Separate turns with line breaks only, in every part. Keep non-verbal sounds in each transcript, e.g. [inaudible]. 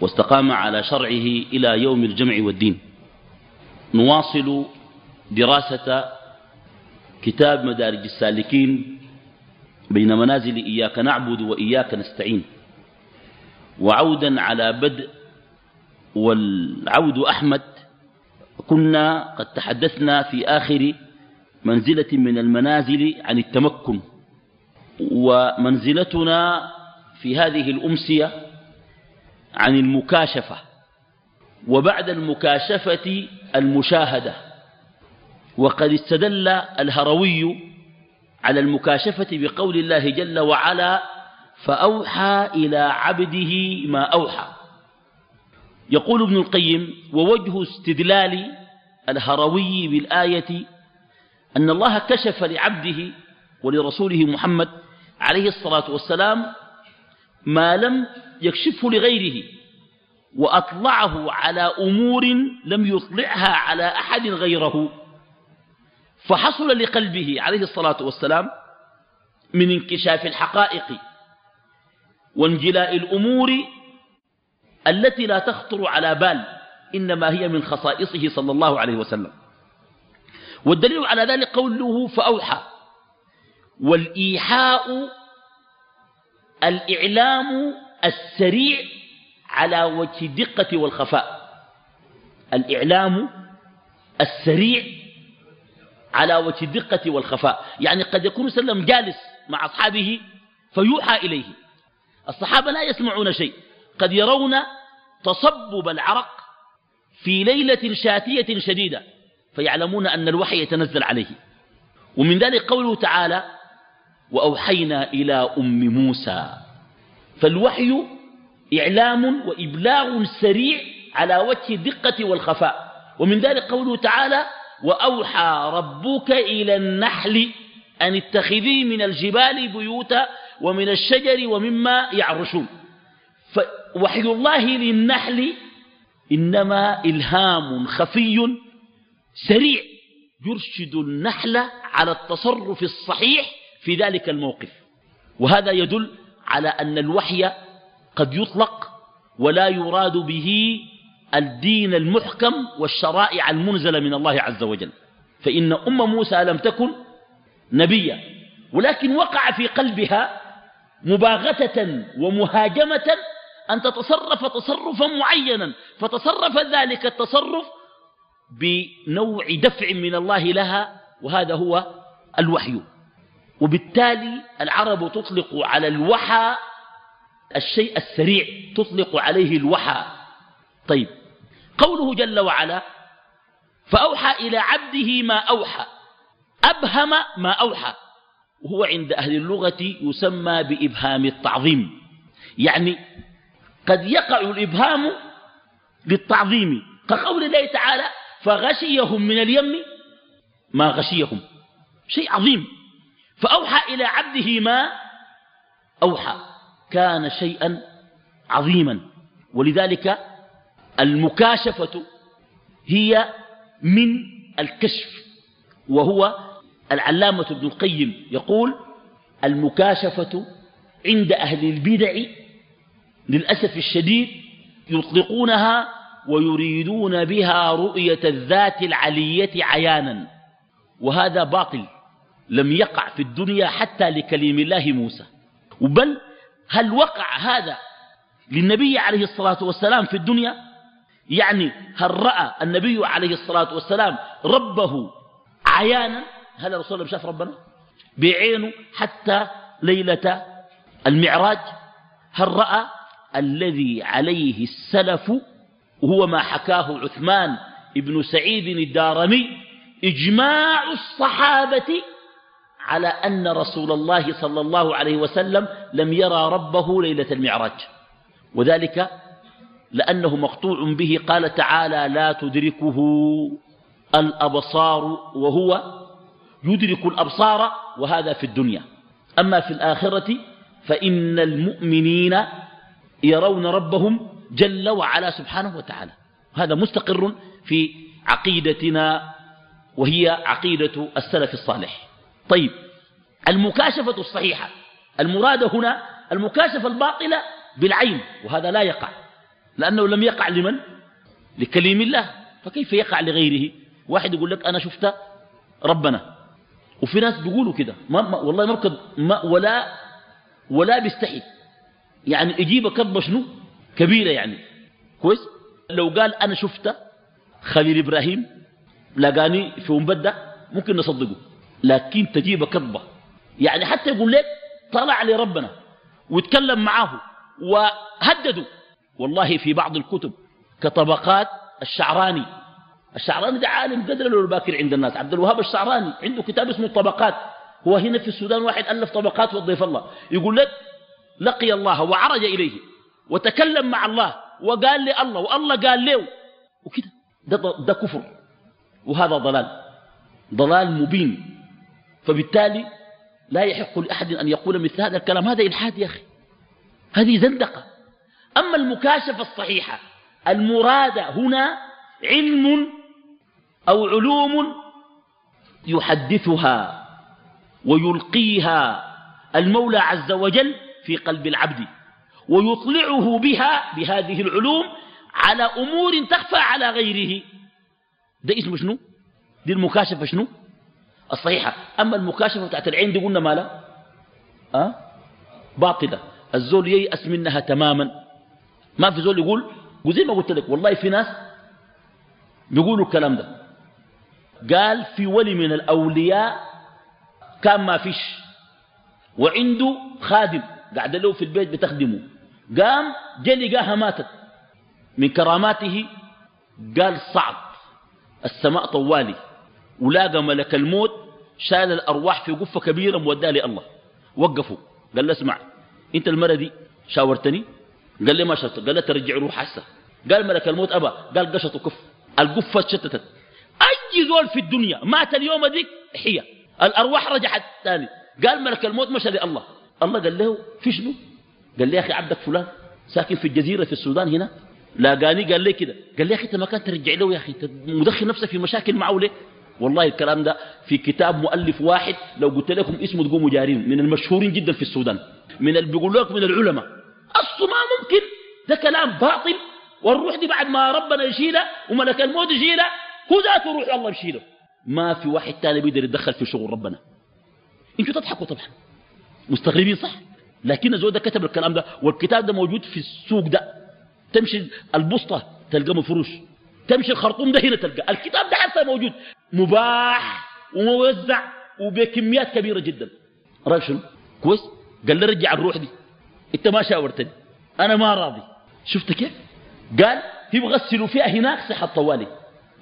واستقام على شرعه إلى يوم الجمع والدين. نواصل دراسة كتاب مدارج السالكين بين منازل إياك نعبد وإياك نستعين. وعودا على بدء والعود أحمد كنا قد تحدثنا في آخر منزلة من المنازل عن التمكن. ومنزلتنا في هذه الأمسية عن المكاشفة وبعد المكاشفة المشاهدة. وقد استدل الهروي على المكاشفة بقول الله جل وعلا فأوحى إلى عبده ما أوحى يقول ابن القيم ووجه استدلال الهروي بالآية أن الله كشف لعبده ولرسوله محمد عليه الصلاة والسلام ما لم يكشفه لغيره وأطلعه على أمور لم يطلعها على أحد غيره. فحصل لقلبه عليه الصلاة والسلام من انكشاف الحقائق وانجلاء الأمور التي لا تخطر على بال إنما هي من خصائصه صلى الله عليه وسلم. والدليل على ذلك قوله فأوحى والإيحاء الإعلام السريع على وجه الدقة والخفاء. الإعلام السريع على وجه الدقة والخفاء. يعني قد يكون سلم جالس مع أصحابه فيوحى إليه. الصحابة لا يسمعون شيء. قد يرون تصبب العرق في ليلة شاتية شديدة فيعلمون أن الوحي يتنزل عليه. ومن ذلك قوله تعالى وأوحينا إلى أم موسى فالوحي إعلام وإبلاغ سريع على وجه الدقة والخفاء. ومن ذلك قوله تعالى وأوحى ربك إلى النحل أن اتخذي من الجبال بيوتا ومن الشجر ومما يعرشون. فوحي الله للنحل إنما إلهام خفي سريع يرشد النحل على التصرف الصحيح في ذلك الموقف. وهذا يدل على أن الوحي قد يطلق ولا يراد به الدين المحكم والشرائع المنزلة من الله عز وجل. فإن أم موسى لم تكن نبيا ولكن وقع في قلبها مباغتة ومهاجمة أن تتصرف تصرفا معينا فتصرف ذلك التصرف بنوع دفع من الله لها وهذا هو الوحي. وبالتالي العرب تطلق على الوحى الشيء السريع تطلق عليه الوحى. طيب قوله جل وعلا فأوحى إلى عبده ما أوحى أبهم ما أوحى. وهو عند أهل اللغة يسمى بإبهام التعظيم. يعني قد يقع الإبهام للتعظيم كقول الله تعالى فغشيهم من اليم ما غشيهم. شيء عظيم. فأوحى إلى عبده ما أوحى. كان شيئا عظيما. ولذلك المكاشفة هي من الكشف وهو العلامة ابن القيم يقول المكاشفة عند أهل البدع للأسف الشديد يطلقونها ويريدون بها رؤية الذات العلية عيانا. وهذا باطل. لم يقع في الدنيا حتى لكليم الله موسى. بل هل وقع هذا للنبي عليه الصلاة والسلام في الدنيا؟ يعني هل رأى النبي عليه الصلاة والسلام ربه عيانا؟ هل الرسول الله شاف ربنا بعينه حتى ليلة المعراج؟ هل رأى الذي عليه السلف وهو ما حكاه عثمان ابن سعيد الدارمي إجماع الصحابة على أن رسول الله صلى الله عليه وسلم لم يرى ربه ليلة المعراج. وذلك لأنه مقطوع به قال تعالى لا تدركه الأبصار وهو يدرك الأبصار وهذا في الدنيا. أما في الآخرة فإن المؤمنين يرون ربهم جل وعلا سبحانه وتعالى. هذا مستقر في عقيدتنا وهي عقيدة السلف الصالح. طيب المكاشفة الصحيحة. المراد هنا المكاشفة الباطلة بالعين وهذا لا يقع. لأنه لم يقع لمن؟ لكليم الله. فكيف يقع لغيره؟ واحد يقول لك أنا شفت ربنا. وفي ناس بيقولوا كده ما ما والله مركض ما ولا ولا بيستحي. يعني يجيب كذبة شنو؟ كبيرة يعني. كويس؟ لو قال أنا شفت خليل إبراهيم لقاني في مبدأ ممكن نصدقه. لكن تجيب كذبة. يعني حتى يقول لك طلع لربنا ويتكلم معاه وهددوا والله في بعض الكتب كطبقات الشعراني. الشعراني ده عالم قدر له الباكر عند الناس. عبد الوهاب الشعراني عنده كتاب اسمه الطبقات. هو هنا في السودان واحد ألف طبقات وضيف الله. يقول لك لقي الله وعرج إليه وتكلم مع الله وقال لي الله والله قال له. وكده. ده, ده كفر. وهذا ضلال. ضلال مبين. فبالتالي لا يحق لأحد أن يقول مثل هذا الكلام. هذا إلحاد يا أخي. هذه زندقة. أما المكاشفة الصحيحة المراد هنا علم أو علوم يحدثها ويلقيها المولى عز وجل في قلب العبد ويطلعه بها بهذه العلوم على أمور تخفى على غيره. ده اسمه شنو؟ دي المكاشفة شنو؟ الصحيحة. أما المكاشفة بتاعت العين دي قلنا مالا أه؟ باطلة. الزول ييأس منها تماما. ما في زول يقول وزي ما قلت لك والله في ناس بيقولوا الكلام ده. قال في ولي من الأولياء كان ما فيش. وعنده خادم قاعد له في البيت بتخدمه. قام جا لقاها ماتت. من كراماته قال صعد السماء طوالي. ولاقى ملك الموت شال الأرواح في قفة كبيرة موداه لله. وقفوا. قال له اسمع أنت المرة دي شاورتني؟ قال لي ما شرط قال له ترجع روح حسه قال ملك الموت أبا. قال قشط وكف القفة شتتت. أي زول في الدنيا مات اليوم ذيك هي الأرواح رجعت ثاني قال ملك الموت مشى لله. الله قال له في شنو؟ قال لي يا أخي عبدك فلان ساكن في الجزيرة في السودان هنا. لاقاني قال لي كده. قال لي يا أخي أنت ما كان ترجع له يا أخي. مدخل نفسك في مشاكل معه ليه؟ والله الكلام ده في كتاب مؤلف واحد لو قلت لكم اسمه تقوموا جارين من المشهورين جدا في السودان من اللي بيقول لك من العلماء. أصله ما ممكن. ده كلام باطل والروح دي بعد ما ربنا يشيلها وملك الموت يشيلها هو ذاته روح الله يشيله. ما في واحد تاني بيقدر يتدخل في شغل ربنا. أنتوا تضحكوا طبعا. مستغربين صح؟ لكن الزول ده كتب الكلام ده والكتاب ده موجود في السوق ده. تمشي البسطة تلقى مفروش. تمشي الخرطوم ده هنا تلقى. الكتاب ده حتى موجود. مباح وموزع وبكميات كبيرة جدا. رأي شنو؟ كويس؟ قال لي رجع الروح دي. انت ما شاورتني. أنا ما راضي. شفت كيف؟ قال هي بغسلوا فيها هناك صحة طوالي.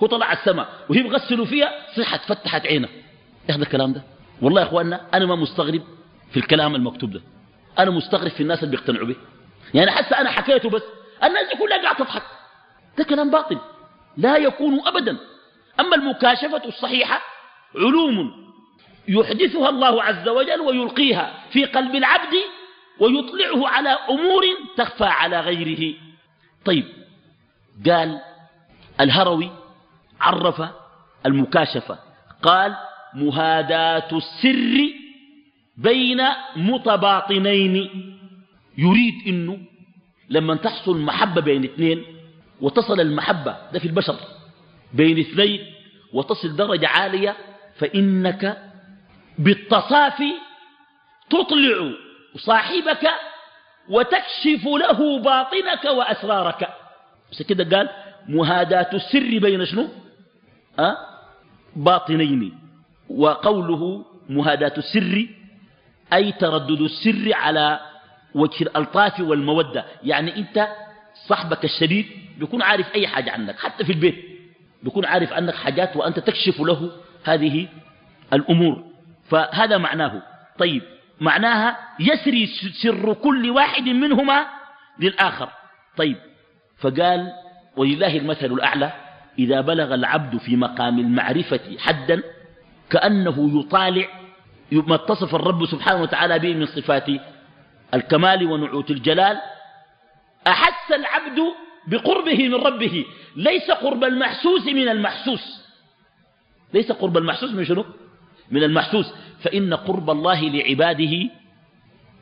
هو طلع السماء وهي بغسلوا فيها صحة فتحت عينه. إيه هذا الكلام ده؟ والله يا إخواننا أنا ما مستغرب في الكلام المكتوب ده. أنا مستغرب في الناس اللي بيقتنعوا به. يعني حتى أنا حكيته بس. الناس دي كلها قاعدة تضحك. ده كلام باطل. لا يكون ابدا. أما المكاشفة الصحيحة علوم يحدثها الله عز وجل ويلقيها في قلب العبد ويطلعه على أمور تخفى على غيره. طيب قال الهروي عرف المكاشفة قال مهاداة السر بين متباطنين. يريد إنه لما تحصل محبة بين اثنين وتصل المحبة ده في البشر. بين اثنين وتصل درجة عالية فإنك بالتصافي تطلع صاحبك وتكشف له باطنك وأسرارك. بس كده قال مهاداة السر بين شنو؟ أه؟ باطنين. وقوله مهاداة السر أي تردد السر على وجه الألطاف والمودة. يعني أنت صاحبك الشديد بيكون عارف أي حاجة عنك حتى في البيت بيكون عارف عنك حاجات وأنت تكشف له هذه الأمور. فهذا معناه. طيب معناها يسري سر كل واحد منهما للآخر. طيب فقال ولله المثل الأعلى إذا بلغ العبد في مقام المعرفة حدا كأنه يطالع ما اتصف الرب سبحانه وتعالى به من صفات الكمال ونعوت الجلال أحس العبد بقربه من ربه. ليس قرب المحسوس من المحسوس. ليس قرب المحسوس من شنو؟ من المحسوس. فإن قرب الله لعباده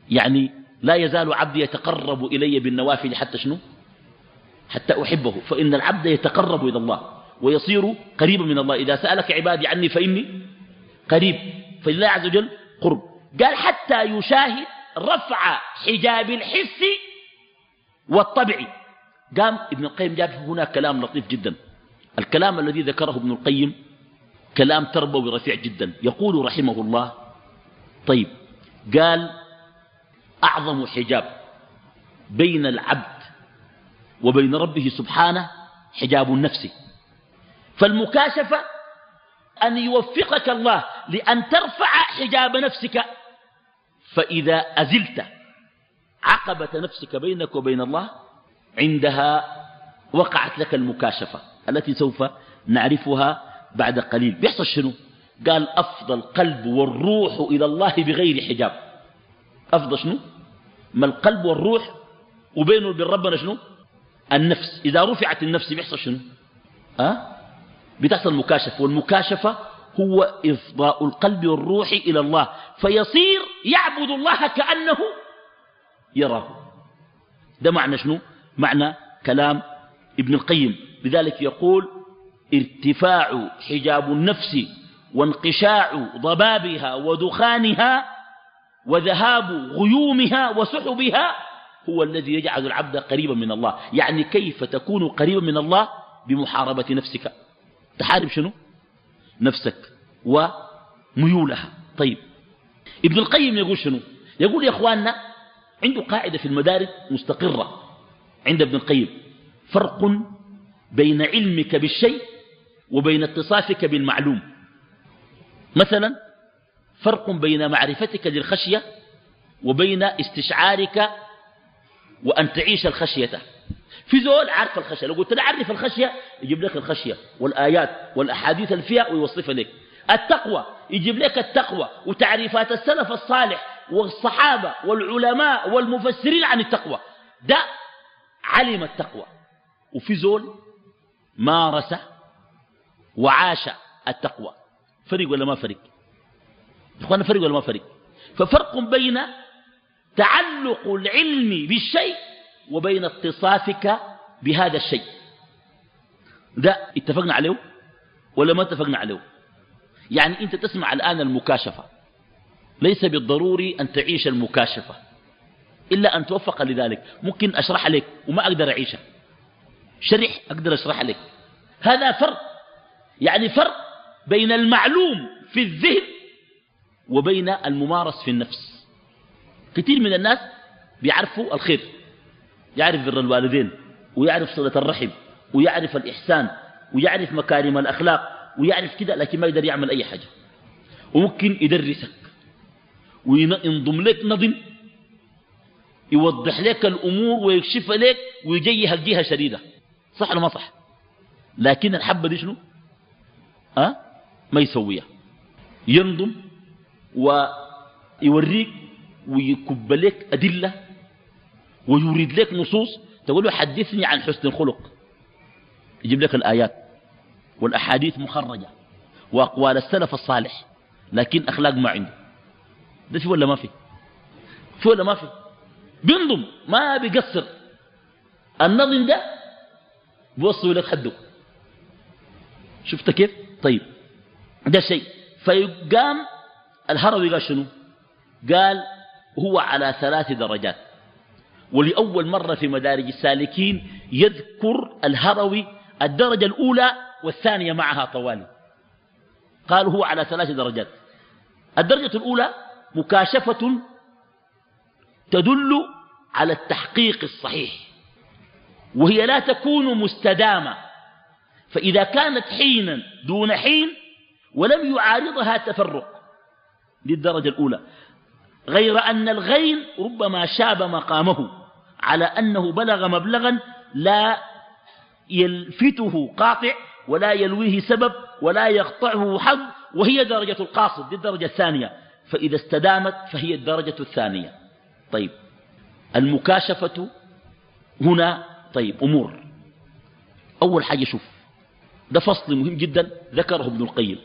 يعني لا يزال عبدي يتقرب إلي بالنوافل حتى شنو؟ حتى أحبه. فإن العبد يتقرب إلى الله ويصير قريبا من الله. إذا سألك عبادي عني فإني قريب. فلله عز وجل قرب. قال حتى يشاهد رفع حجاب الحس والطبع. قام ابن القيم جاب هنا كلام لطيف جدا. الكلام الذي ذكره ابن القيم كلام تربوي رفيع جدا. يقول رحمه الله طيب قال أعظم حجاب بين العبد وبين ربه سبحانه حجاب النفس. فالمكاشفة أن يوفقك الله لأن ترفع حجاب نفسك فإذا أزلت عقبة نفسك بينك وبين الله عندها وقعت لك المكاشفة التي سوف نعرفها بعد قليل. بيحصل شنو؟ قال أفضل قلب والروح إلى الله بغير حجاب. أفضل شنو؟ ما القلب والروح وبينه وبين ربنا شنو؟ النفس. إذا رفعت النفس بيحصل شنو؟ أه؟ بتحصل مكاشفة. والمكاشفة هو إفضاء القلب والروح إلى الله. فيصير يعبد الله كأنه يراه. ده معنى شنو؟ معنى كلام ابن القيم. لذلك يقول ارتفاع حجاب النفس وانقشاع ضبابها ودخانها وذهاب غيومها وسحبها هو الذي يجعل العبد قريبا من الله. يعني كيف تكون قريبا من الله بمحاربة نفسك؟ تحارب شنو؟ نفسك وميولها. طيب ابن القيم يقول شنو؟ يقول يا إخواننا عنده قاعدة في المدارس مستقرة. عند ابن القيم فرق بين علمك بالشيء وبين اتصافك بالمعلوم. مثلا فرق بين معرفتك للخشية وبين استشعارك وأن تعيش الخشية. في زول عارف الخشية لو قلت له عرف الخشية يجيب لك الخشية والآيات والأحاديث الفيها ويوصفها لك. التقوى يجيب لك التقوى وتعريفات السلف الصالح والصحابة والعلماء والمفسرين عن التقوى. ده علم التقوى. وفي زول مارس وعاش التقوى. فرق ولا ما فرق؟ إخوانا فرق ولا ما فرق؟ ففرق بين تعلق العلم بالشيء وبين اتصافك بهذا الشيء. ده اتفقنا عليه ولا ما اتفقنا عليه؟ يعني أنت تسمع الآن المكاشفة. ليس بالضروري أن تعيش المكاشفة. إلا أن توفق لذلك. ممكن أشرح لك وما أقدر أعيشها شرح أقدر أشرح لك هذا فرق. يعني فرق بين المعلوم في الذهن وبين الممارس في النفس. كثير من الناس بيعرفوا الخير. يعرف بر الوالدين ويعرف صلة الرحم ويعرف الإحسان ويعرف مكارم الأخلاق ويعرف كده لكن ما يقدر يعمل أي حاجة. وممكن يدرسك وينضم لك نظم يوضح لك الأمور ويكشف لك ويجيها الجهة شديدة. صح ولا ما صح؟ لكن الحبة دي شنو؟ أه؟ ما يسويها. ينضم ويوريك ويكب لك أدلة ويريد لك نصوص تقول له حدثني عن حسن الخلق. يجيب لك الآيات والأحاديث مخرجة وأقوال السلف الصالح لكن أخلاق ما عنده. ده في ولا ما في؟ في ولا ما في؟ بينضم. ما بيقصر. النظم ده بيوصل لك حده شفت كيف؟ طيب. ده شيء. فيقام الهروي قال شنو؟ قال هو على ثلاث درجات. ولأول مرة في مدارج السالكين يذكر الهروي الدرجة الأولى والثانية معها طوالي. قال هو على ثلاث درجات. الدرجة الأولى مكاشفة تدل على التحقيق الصحيح وهي لا تكون مستدامة. فإذا كانت حينا دون حين ولم يعارضها تفرق للدرجة الأولى. غير أن الغين ربما شاب مقامه على أنه بلغ مبلغا لا يلفته قاطع ولا يلويه سبب ولا يقطعه حظ وهي درجة القاصد دي الدرجة الثانية. فإذا استدامت فهي الدرجة الثانية. طيب. المكاشفة هنا طيب أمور. أول حاجة شوف ده فصل مهم جدا ذكره ابن القيم.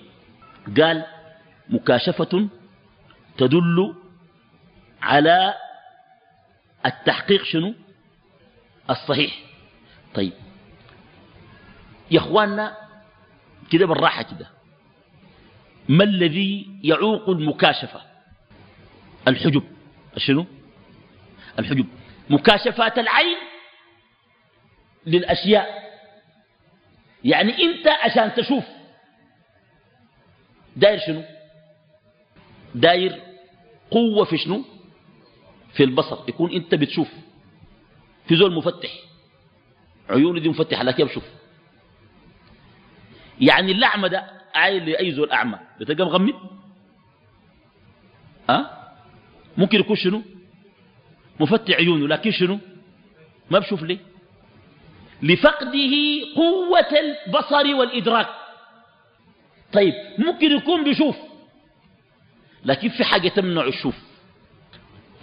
قال مكاشفة تدل على التحقيق شنو؟ الصحيح. طيب. يا إخواننا كده بالراحة كده. ما الذي يعوق المكاشفة؟ الحجب. شنو؟ الحجب. مكاشفات العين للأشياء. يعني أنت عشان تشوف. داير شنو؟ داير قوة في شنو؟ في البصر. يكون أنت بتشوف. في زول مفتح. عيوني دي مفتحة لكن بشوف. يعني اللعمة ده عايل لأي زول أعمى. بتلقى مغمي أه؟ ممكن يكون شنو؟ مفتح عيونه لكن شنو؟ ما بشوف ليه؟ لفقده قوة البصر والإدراك. طيب ممكن يكون بيشوف لكن في حاجة تمنع الشوف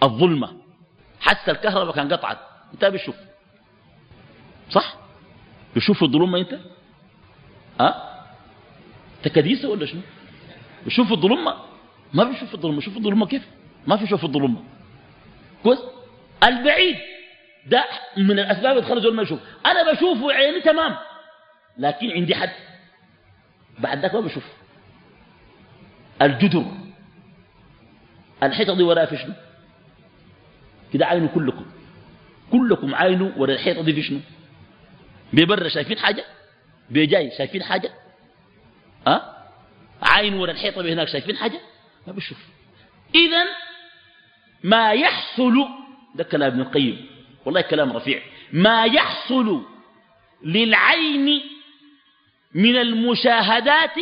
الظلمة. حتى الكهرباء كان قطعت انت بتشوف. صح؟ بشوف الظلمة انت؟ آه تكديسة ولا شنو؟ بشوف الظلمة؟ ما بيشوف الظلمة. شوف الظلمة كيف؟ ما في شوف الظلمة. كويس؟ البعيد. ده من الأسباب اللي تخرج ما يشوف أنا بشوفه عيني تمام لكن عندي حد. بعد ذاك ما بشوف. الجدر. الحيطة دي وراها في شنو؟ كده عينه كلكم. كلكم عينه ورا الحيطة دي في شنو؟ ببر شايفين حاجة؟ بجاي شايفين حاجة؟ أه؟ عين ورا الحيطة هناك شايفين حاجة؟ ما بشوف. إذا ما يحصل ده كلام ابن القيم. والله كلام رفيع. ما يحصل للعين من المشاهدات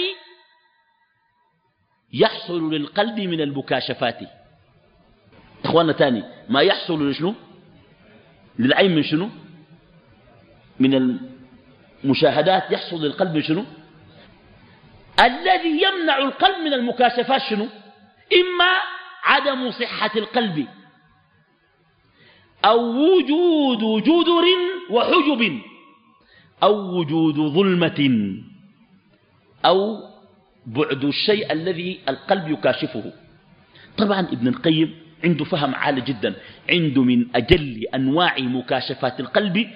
يحصل للقلب من المكاشفات. اخوانا تاني ما يحصل لشنو؟ للعين من شنو؟ من المشاهدات يحصل للقلب من شنو؟ الذي يمنع القلب من المكاشفات شنو؟ إما عدم صحة القلب. أو وجود جدر وحجب أو وجود ظلمة أو بعد الشيء الذي القلب يكاشفه. طبعا ابن القيم عنده فهم عالي جدا. عنده من أجل أنواع مكاشفات القلب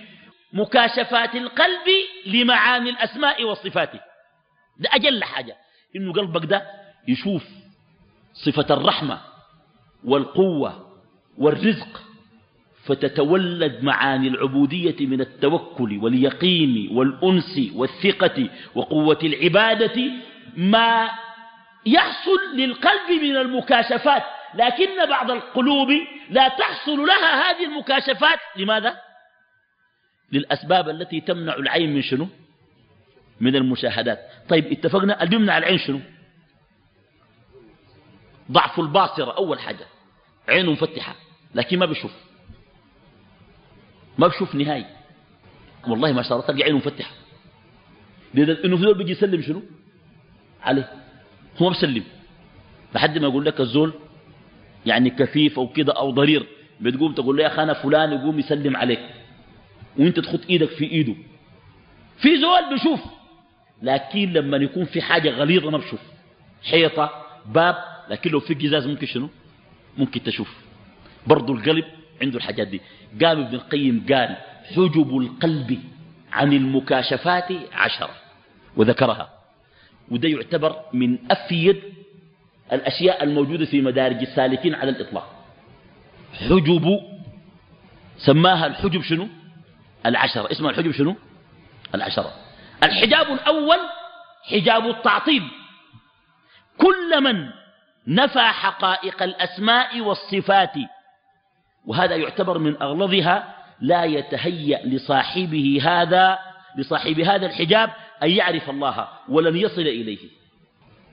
مكاشفات القلب لمعاني الأسماء والصفات. ده أجل حاجة. إنه قلبك ده يشوف صفة الرحمة والقوة والرزق فتتولد معاني العبودية من التوكل واليقين والأنس والثقة وقوة العبادة ما يحصل للقلب من المكاشفات لكن بعض القلوب لا تحصل لها هذه المكاشفات لماذا؟ للأسباب التي تمنع العين من شنو؟ من المشاهدات طيب اتفقنا اللي يمنع العين شنو؟ ضعف الباصرة أول حاجة عينه مفتحة لكن ما بيشوف ما بشوف نهاية والله ما شاء الله تلقى عينه مفتحة. إنه في ذول بيجي يسلم شنو؟ عليه. هو بسلم. لحد ما يقول لك الزول يعني كفيف أو كده أو ضرير بتقوم تقول له يا أخي فلان يقوم يسلم عليك. وأنت تخط إيدك في إيده. في زول بيشوف لكن لما يكون في حاجة غليظة ما بشوف. حيطة باب لكن لو في جزاز ممكن شنو؟ ممكن تشوف. برضو القلب عنده الحاجات دي. قام ابن القيم قال حجب القلب عن المكاشفات عشرة وذكرها. وده يعتبر من أفيد الأشياء الموجودة في مدارج السالكين على الإطلاق. حجب سماها الحجب شنو؟ العشرة. اسمها الحجب شنو؟ العشرة. الحجاب الأول حجاب التعطيل. كل من نفى حقائق الأسماء والصفات وهذا يعتبر من أغلظها لا يتهيأ لصاحبه هذا لصاحب هذا الحجاب أن يعرف الله ولن يصل إليه.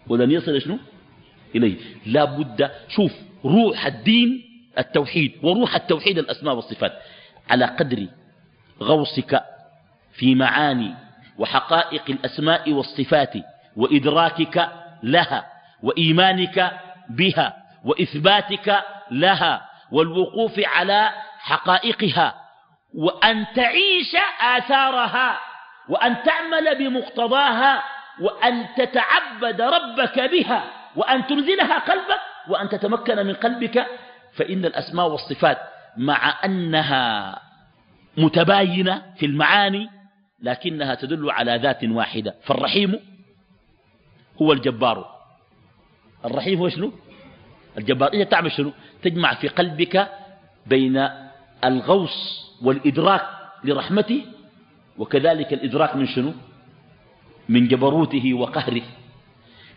ولن يصل شنو؟ إليه. لا بد شوف روح الدين التوحيد وروح التوحيد الأسماء والصفات. على قدر غوصك في معاني وحقائق الأسماء والصفات وإدراكك لها وإيمانك بها وإثباتك لها والوقوف على حقائقها وأن تعيش آثارها وأن تعمل بمقتضاها وأن تتعبد ربك بها وأن تنزلها قلبك وأن تتمكن من قلبك فإن الأسماء والصفات مع أنها متباينة في المعاني لكنها تدل على ذات واحدة فالرحيم هو الجبار. الرحيم هو شنو؟ الجبار إذا تعمل شنو؟ تجمع في قلبك بين الغوص والإدراك لرحمته وكذلك الإدراك من شنو؟ من جبروته وقهره.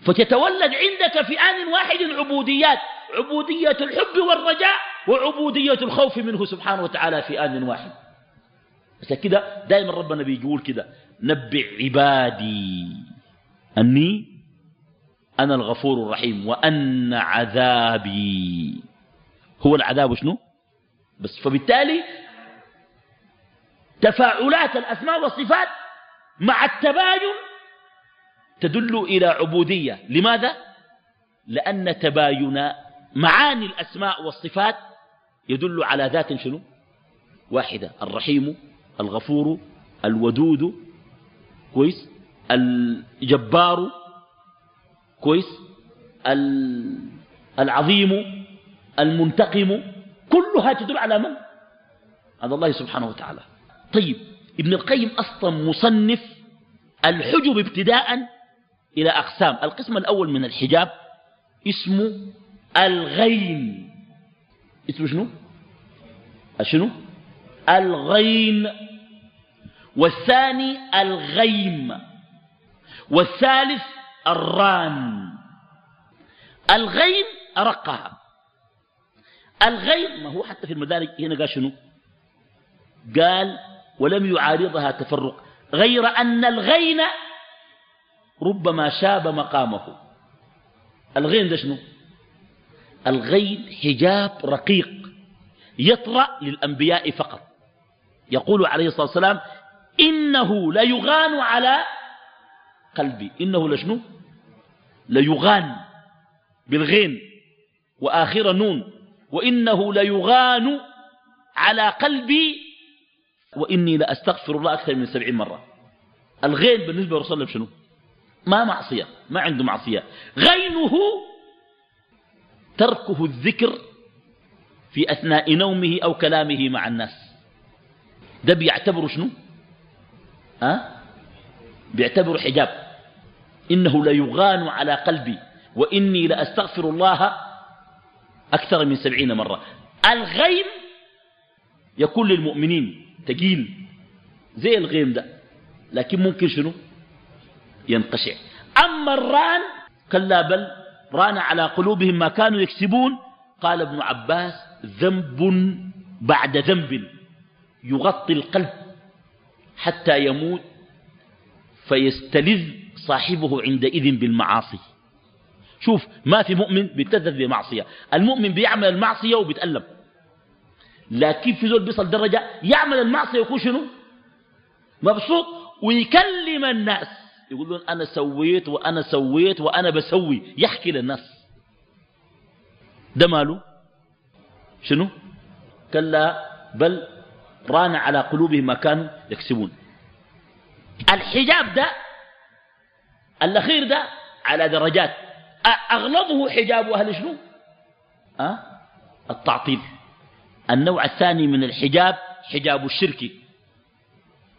فتتولد عندك في آن واحد عبوديات عبودية الحب والرجاء وعبودية الخوف منه سبحانه وتعالى في آن واحد. بس كده دائما ربنا بيقول كده نبع عبادي أني أنا الغفور الرحيم وأن عذابي. هو العذاب شنو؟ بس فبالتالي تفاعلات الأسماء والصفات مع التباين تدل إلى عبودية. لماذا؟ لأن تباين معاني الأسماء والصفات يدل على ذات شنو؟ واحدة الرحيم الغفور الودود كويس؟ الجبار كويس؟ العظيم المنتقم كلها تدل على من؟ على الله سبحانه وتعالى. طيب ابن القيم أصلا مصنف الحجب ابتداء إلى أقسام. القسم الأول من الحجاب اسمه الغين. اسمه شنو؟ شنو؟ الغين. والثاني الغيم. والثالث الران. الغيم أرقها الغيم ما هو حتى في المدارج هنا قال شنو؟ قال ولم يعارضها تفرق. غير أن الغين ربما شاب مقامه. الغين ده شنو؟ الغين حجاب رقيق يطرأ للأنبياء فقط. يقول عليه الصلاة والسلام إنه ليغان على قلبي. إنه لشنو؟ ليغان بالغين وآخر نون وإنه ليغان على قلبي وإني لأستغفر الله أكثر من سبعين مرة. الغين بالنسبة لرسول الله شنو؟ ما معصية ما عنده معصية. غينه تركه الذكر في أثناء نومه أو كلامه مع الناس. ده بيعتبر شنو؟ أه؟ بيعتبر حجاب. إنه ليغان على قلبي وإني لأستغفر الله أكثر من سبعين مرة. الغيم يكون للمؤمنين تقيل زي الغيم ده لكن ممكن شنو؟ ينقشع. أما الران كلا بل ران على قلوبهم ما كانوا يكسبون. قال ابن عباس ذنب بعد ذنب يغطي القلب حتى يموت فيستلذ صاحبه عندئذ بالمعاصي. شوف ما في مؤمن بيتلذذ بمعصية. المؤمن بيعمل المعصية وبيتألم. لكن في زول بيصل درجة يعمل المعصية ويكون شنو؟ مبسوط. ويكلم الناس. يقول لهم أنا سويت وأنا سويت وأنا بسوي. يحكي للناس. ده ماله؟ شنو؟ كلا بل ران على قلوبهم ما كانوا يكسبون. الحجاب ده الأخير ده على درجات. أغلظه حجاب أهل شنو؟ أه؟ التعطيل. النوع الثاني من الحجاب حجاب الشرك.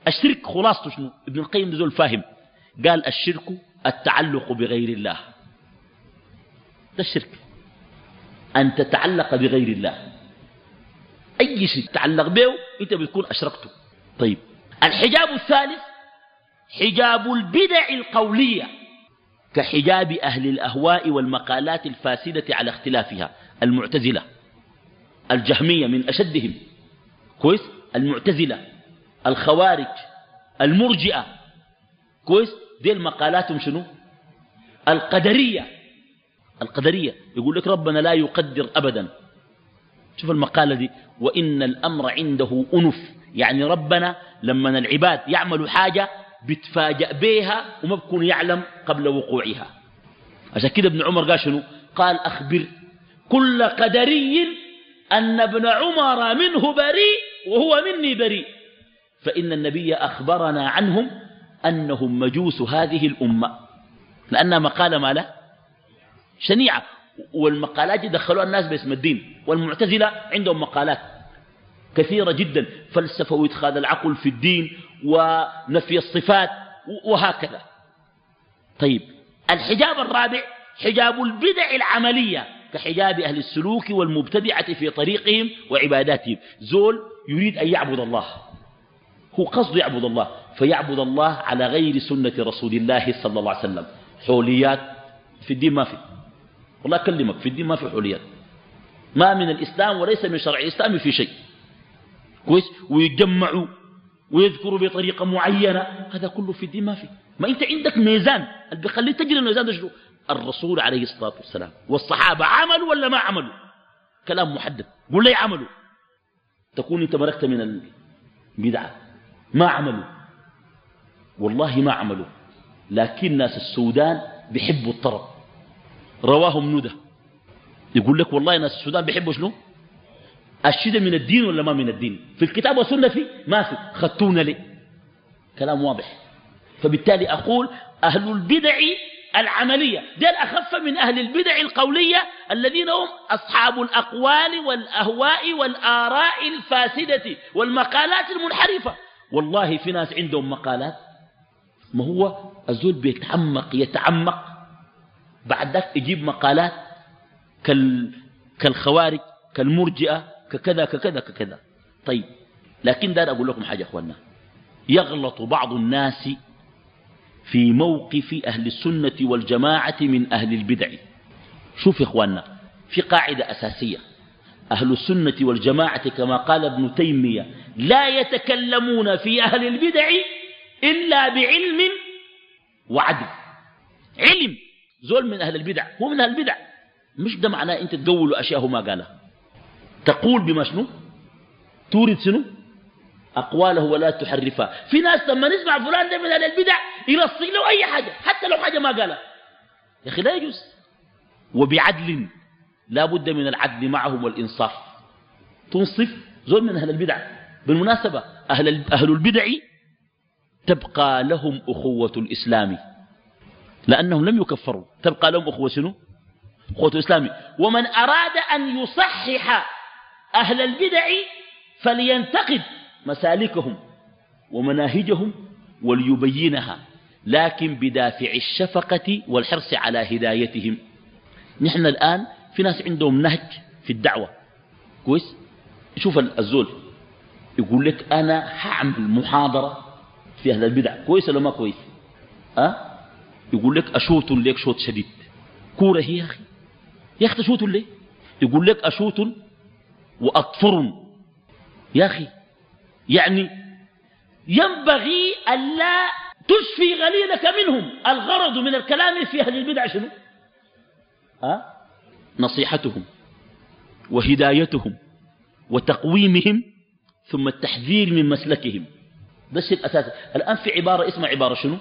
الشرك خلاصته شنو؟ ابن القيم ذو الفاهم. قال الشرك التعلق بغير الله. ده الشرك. أن تتعلق بغير الله. أي شيء تتعلق به أنت بتكون أشركته. طيب. الحجاب الثالث حجاب البدع القولية. كحجاب أهل الأهواء والمقالات الفاسدة على اختلافها المعتزلة الجهمية من أشدهم كويس؟ المعتزلة الخوارج المرجئة كويس؟ دي المقالاتهم شنو؟ القدرية القدرية يقول لك ربنا لا يقدر أبدا. شوف المقالة دي وإن الأمر عنده أنف يعني ربنا لما العباد يعملوا حاجة بتفاجأ بها وما بكون يعلم قبل وقوعها. عشان كده ابن عمر قال شنو؟ قال أخبر كل قدري أن ابن عمر منه بريء وهو مني بريء. فإن النبي أخبرنا عنهم أنهم مجوس هذه الأمة. لأنها مقالة ما لا شنيعة. والمقالات دخلوها الناس باسم الدين. والمعتزلة عندهم مقالات كثيرة جدا. فلسفة وإدخال العقل في الدين ونفي الصفات وهكذا. طيب الحجاب الرابع حجاب البدع العملية كحجاب أهل السلوك والمبتدعة في طريقهم وعباداتهم. زول يريد أن يعبد الله هو قصد يعبد الله فيعبد الله على غير سنة رسول الله صلى الله عليه وسلم. حوليات في الدين ما في. والله أكلمك في الدين ما في حوليات. ما من الإسلام وليس من شرع الإسلام في شيء. كويس؟ ويجمعوا ويذكروا بطريقة معينة هذا كله في الدين ما في. ما أنت عندك ميزان اللي بيخليك تجري الميزان ده شنو؟ الرسول عليه الصلاة والسلام. والصحابة عملوا ولا ما عملوا؟ كلام محدد. قول لي عملوا. تكون أنت مركت من البدعة. ما عملوا. والله ما عملوا. لكن ناس السودان بيحبوا الطرب. رواهم ندى يقول لك والله ناس السودان بيحبوا شنو؟ الشدة من الدين ولا ما من الدين؟ في الكتاب والسنة في ما في خطونا لي كلام واضح. فبالتالي أقول أهل البدع العملية ديل أخف من أهل البدع القولية الذين هم أصحاب الأقوال والأهواء والآراء الفاسدة والمقالات المنحرفة. والله في ناس عندهم مقالات ما هو؟ الزول بيتعمق يتعمق بعد ذلك يجيب مقالات كال كالخوارج كالمرجئة. ككذا ككذا ككذا. طيب لكن دار أقول لكم حاجة أخوانا يغلط بعض الناس في موقف أهل السنة والجماعة من أهل البدع. شوف يا إخواننا في قاعدة أساسية. أهل السنة والجماعة كما قال ابن تيمية لا يتكلمون في أهل البدع إلا بعلم وعدل. علم زول من أهل البدع هو من أهل البدع. مش ده معناه أنت تقول أشياء ما قالها. تقول بما شنو؟ تورد شنو؟ أقواله ولا تحرفها. في ناس لما نسمع فلان ده من أهل البدع يرصق له أي حاجة حتى لو حاجة ما قالها. يا أخي لا يجوز. وبعدل لا بد من العدل معهم والإنصاف. تنصف زول من أهل البدع. بالمناسبة أهل, أهل البدع تبقى لهم أخوة الإسلام. لأنهم لم يكفروا. تبقى لهم أخوة شنو؟ أخوة الإسلام. ومن أراد أن يصحح أهل البدع فلينتقد مسالكهم ومناهجهم وليبينها لكن بدافع الشفقة والحرص على هدايتهم. نحن الآن في ناس عندهم نهج في الدعوة. كويس؟ شوف الزول يقول لك أنا هعمل محاضرة في أهل البدع. كويس ولا ما كويس؟ أه؟ يقول لك أشوت لك شوت شديد. كورة هي يا أخي. يا أخي تشوت ليه؟ يقول لك أشوت وأطفر يا أخي يعني ينبغي ألا تشفي غليلك منهم. الغرض من الكلام في أهل البدع شنو؟ أه؟ نصيحتهم وهدايتهم وتقويمهم ثم التحذير من مسلكهم. بس الأساس. الآن في عبارة اسمها عبارة شنو؟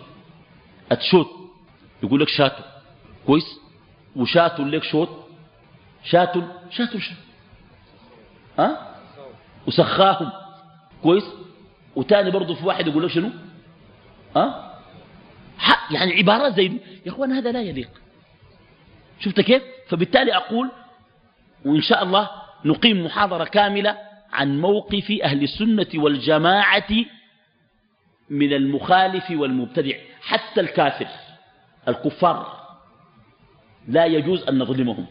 أتشوت يقول لك شاتو كويس؟ وشاتو لك شوت. شاتو شاتو شاتو أه؟ وسخاهم. كويس؟ وتاني برضه في واحد يقول لك شنو؟ أه؟ يعني عبارات زي دي. يا إخوان هذا لا يليق. شفت كيف؟ فبالتالي أقول وإن شاء الله نقيم محاضرة كاملة عن موقف أهل السنة والجماعة من المخالف والمبتدع. حتى الكافر الكفار لا يجوز أن نظلمهم.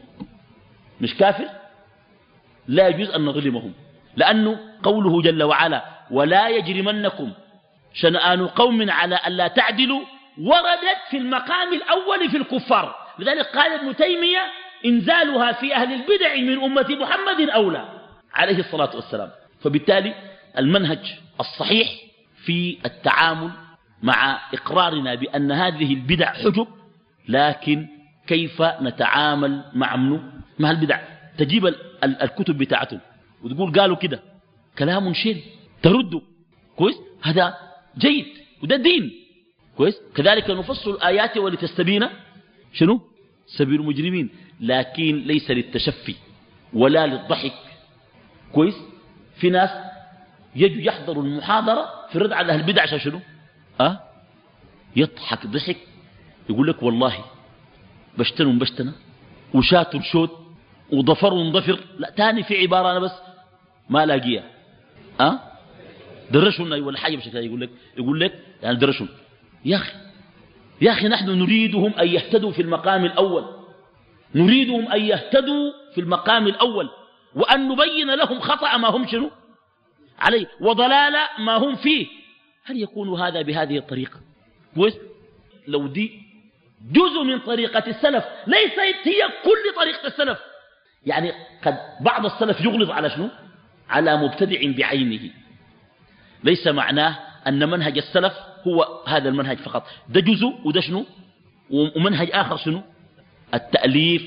مش كافر؟ لا يجوز أن نظلمهم لأنه قوله جل وعلا ولا يجرمنكم شنآن قوم على ألا تعدلوا وردت في المقام الأول في الكفار. لذلك قال ابن تيمية إنزالها في أهل البدع من أمة محمد أولى. عليه الصلاة والسلام. فبالتالي المنهج الصحيح في التعامل مع إقرارنا بأن هذه البدع حجب لكن كيف نتعامل مع منه مع البدع؟ تجيب الكتب بتاعتهم وتقول قالوا كده. كلام شين ترد. كويس؟ هذا جيد. وده دين. كويس؟ كذلك نفصل الآيات ولتستبين شنو؟ سبيل المجرمين. لكن ليس للتشفي ولا للضحك. كويس؟ في ناس يجوا يحضروا المحاضرة في الرد على أهل البدع عشان شنو؟ أه؟ يضحك ضحك. يقول لك والله بشتن بشتنة. وشات شوت. وضفر ضفر لا تاني في عبارة أنا بس ما لاقيها. أه؟ درشون ولا حاجة بشكل يقول لك يقول لك يعني درشون يا أخي يا أخي نحن نريدهم أن يهتدوا في المقام الأول. نريدهم أن يهتدوا في المقام الأول. وأن نبين لهم خطأ ما هم شنو؟ عليه. وضلال ما هم فيه. هل يكون هذا بهذه الطريقة؟ كويس؟ لو دي جزء من طريقة السلف. ليست هي كل طريقة السلف. يعني قد بعض السلف يغلظ على شنو؟ على مبتدع بعينه. ليس معناه أن منهج السلف هو هذا المنهج فقط. ده جزء وده شنو؟ ومنهج آخر شنو؟ التأليف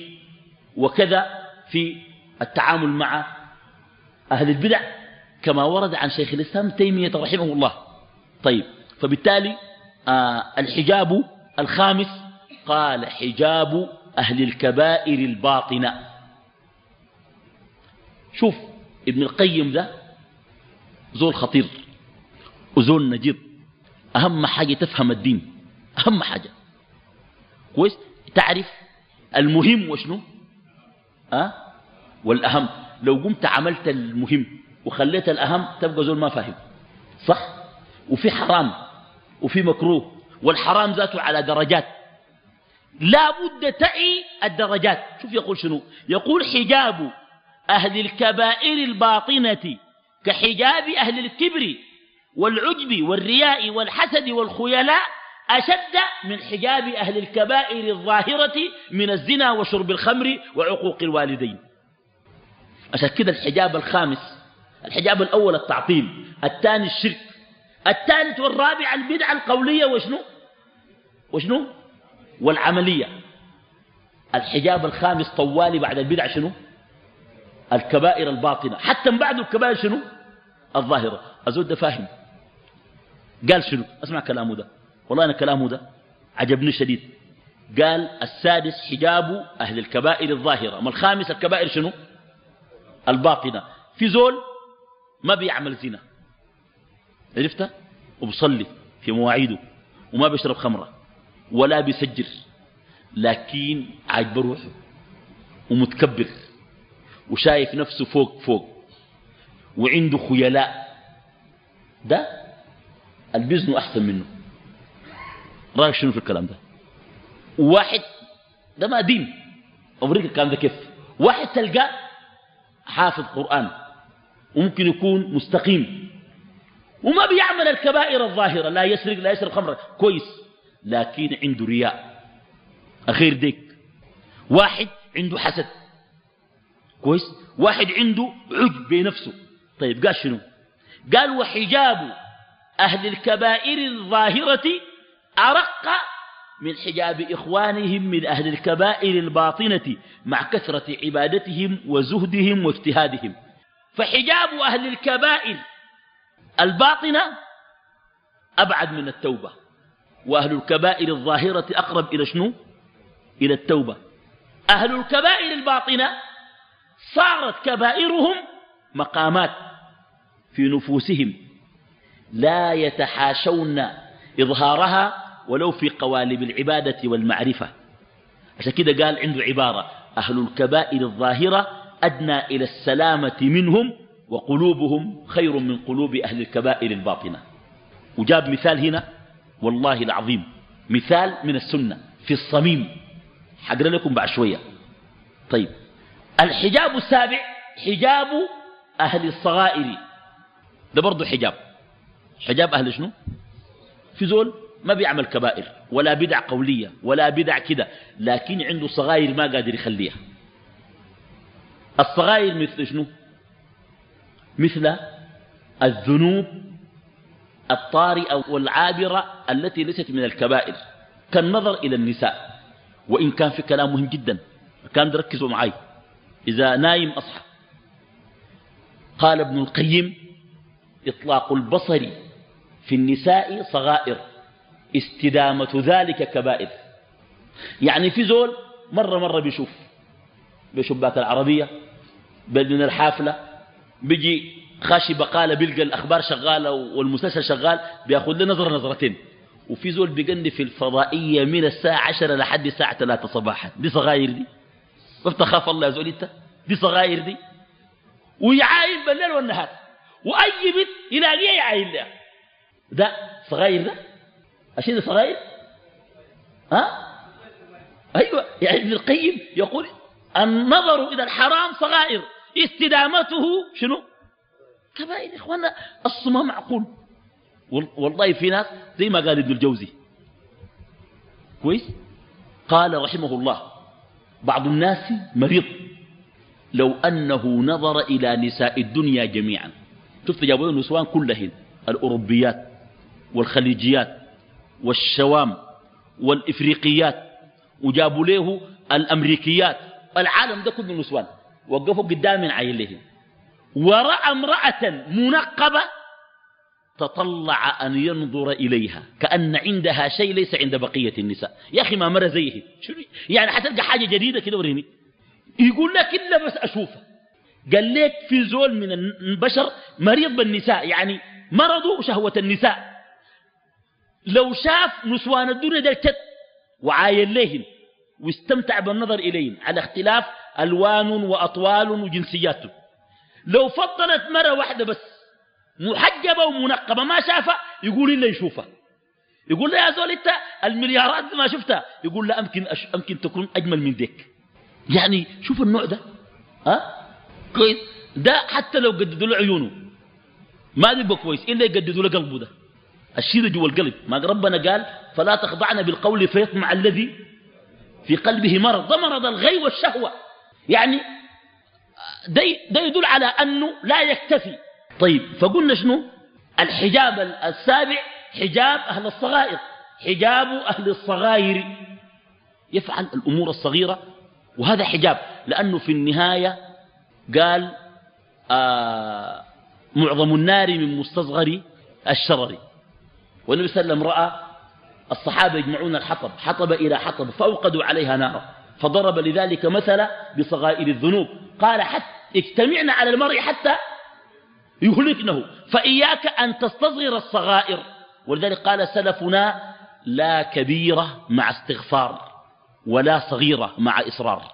وكذا في التعامل مع أهل البدع كما ورد عن شيخ الإسلام تيمية رحمه الله. طيب فبالتالي آه الحجاب الخامس قال حجاب أهل الكبائر الباطنة. شوف ابن القيم ده زول خطير وزول نجيب. أهم حاجة تفهم الدين أهم حاجة. كويس؟ تعرف المهم وشنو؟ أه؟ والأهم. لو قمت عملت المهم وخليت الأهم تبقى زول ما فاهم. صح؟ وفي حرام وفي مكروه والحرام ذاته على درجات. لا بد تعي الدرجات. شوف يقول شنو؟ يقول حجاب أهل الكبائر الباطنة كحجاب أهل الكبر والعجب والرياء والحسد والخيلاء أشد من حجاب أهل الكبائر الظاهرة من الزنا وشرب الخمر وعقوق الوالدين. عشان كده الحجاب الخامس الحجاب الأول التعطيل الثاني الشرك الثالث والرابع البدعة القولية وشنو؟ وشنو؟ والعملية. الحجاب الخامس طوالي بعد البدعة شنو؟ الكبائر الباطنة. حتى من بعد الكبائر شنو؟ الظاهرة. أزود ده فاهم. قال شنو؟ أسمع كلامه ده. والله أنا كلامه ده عجبني شديد. قال السادس حجاب أهل الكبائر الظاهرة. ما الخامس الكبائر شنو؟ الباطنة. في زول ما بيعمل زنا. عرفت؟ وبصلي في مواعيده وما بيشرب خمرة ولا بيسجر لكن عاجب روحه ومتكبر. وشايف نفسه فوق فوق وعنده خيلاء. ده البزن أحسن منه. رأيك شنو في الكلام ده؟ واحد ده ما دين. أوريك الكلام ده كيف. واحد تلقاه حافظ قرآن وممكن يكون مستقيم وما بيعمل الكبائر الظاهرة لا يسرق لا يشرب خمرة. كويس. لكن عنده رياء. أخير ديك. واحد عنده حسد. كويس؟ واحد عنده عجب بنفسه. طيب قال شنو؟ قال وحجاب أهل الكبائر الظاهرة أرق من حجاب إخوانهم من أهل الكبائر الباطنة مع كثرة عبادتهم وزهدهم واجتهادهم. فحجاب أهل الكبائر الباطنة أبعد من التوبة وأهل الكبائر الظاهرة أقرب إلى شنو؟ إلى التوبة. أهل الكبائر الباطنة صارت كبائرهم مقامات في نفوسهم. لا يتحاشون إظهارها ولو في قوالب العبادة والمعرفة. عشان كده قال عنده عبارة أهل الكبائر الظاهرة أدنى إلى السلامة منهم وقلوبهم خير من قلوب أهل الكبائر الباطنة. وجاب مثال هنا والله العظيم مثال من السنة في الصميم. حقرأ لكم بعد شوية. طيب. الحجاب السابع حجاب أهل الصغائر. ده برضو حجاب. حجاب أهل شنو؟ في زول ما بيعمل كبائر ولا بدع قولية ولا بدع كده لكن عنده صغائر ما قادر يخليها. الصغائر مثل شنو؟ مثل الذنوب الطارئة والعابرة التي ليست من الكبائر كالنظر إلى النساء. وإن كان في كلام مهم جدا كان ركزوا معي إذا نايم أصحى. قال ابن القيم إطلاق البصر في النساء صغائر استدامة ذلك كبائر. يعني في زول مرة مرة بيشوف بشباك العربية بل من الحافلة بيجي خاشي بقالة بيلقى الأخبار شغالة والمسلسل شغال بيأخذ له نظرة نظرتين. وفي زول بيقني في الفضائية من الساعة عشرة لحد الساعة ثلاثة صباحا. دي صغاير دي. ما بتخاف الله يا زول أنت؟ دي صغاير دي. ويعاين بالليل والنهار. وأي بنت يلاقيها يعاين لها. ده صغاير ده؟ أشي ده صغاير؟ ها؟ أيوة. يعني ابن القيم يقول النظر إلى الحرام صغائر. استدامته شنو؟ كبائر يا إخوانا الصمام معقول. والله في ناس زي ما قال ابن الجوزي. كويس؟ قال رحمه الله. بعض الناس مريض. لو أنه نظر إلى نساء الدنيا جميعا. شفت جابوا النسوان كلهن. الأوروبيات والخليجيات والشوام والإفريقيات. وجابوا له الأمريكيات. العالم ده كله نسوان. وقفوا قدام عيلهم ورأى امرأة منقبة تطلع أن ينظر إليها كأن عندها شيء ليس عند بقية النساء. يا أخي ما مر زيه. يعني حتلقى حاجة جديدة كده وريني. يقول لك إلا بس أشوفها. قال لك في زول من البشر مريض بالنساء يعني مرضه شهوة النساء. لو شاف نسوان الدنيا دلتت وعاين لهم واستمتع بالنظر إليهم على اختلاف ألوان وأطوال وجنسيات. لو فضلت مرة واحدة بس محجبة ومنقبة. ما شافها يقول إلا يشوفها. يقول له يا زول انت المليارات ما شفتها. يقول لا أمكن, أش... أمكن تكون أجمل من ديك. يعني شوف النوع ده. ها؟ كويس؟ ده حتى لو قددوا له عيونه. ما بيبقى كويس. إلا يقددوا له قلبه ده. الشيء جوا القلب. ما ربنا قال فلا تخضعن بالقول فيطمع الذي في قلبه مرض. ده مرض الغي والشهوة. يعني ده, ده يدل على أنه لا يكتفي. طيب فقلنا شنو؟ الحجاب السابع حجاب أهل الصغائر حجاب أهل الصغائر يفعل الأمور الصغيرة وهذا حجاب لأنه في النهاية قال آه معظم النار من مستصغر الشرر. والنبي صلى الله عليه وسلم رأى الصحابة يجمعون الحطب حطب إلى حطب فأوقدوا عليها نارا فضرب لذلك مثلا بصغائر الذنوب. قال حتى اجتمعنا على المرء حتى يهلكنه. فإياك أن تستصغر الصغائر. ولذلك قال سلفنا لا كبيرة مع استغفار ولا صغيرة مع إصرار.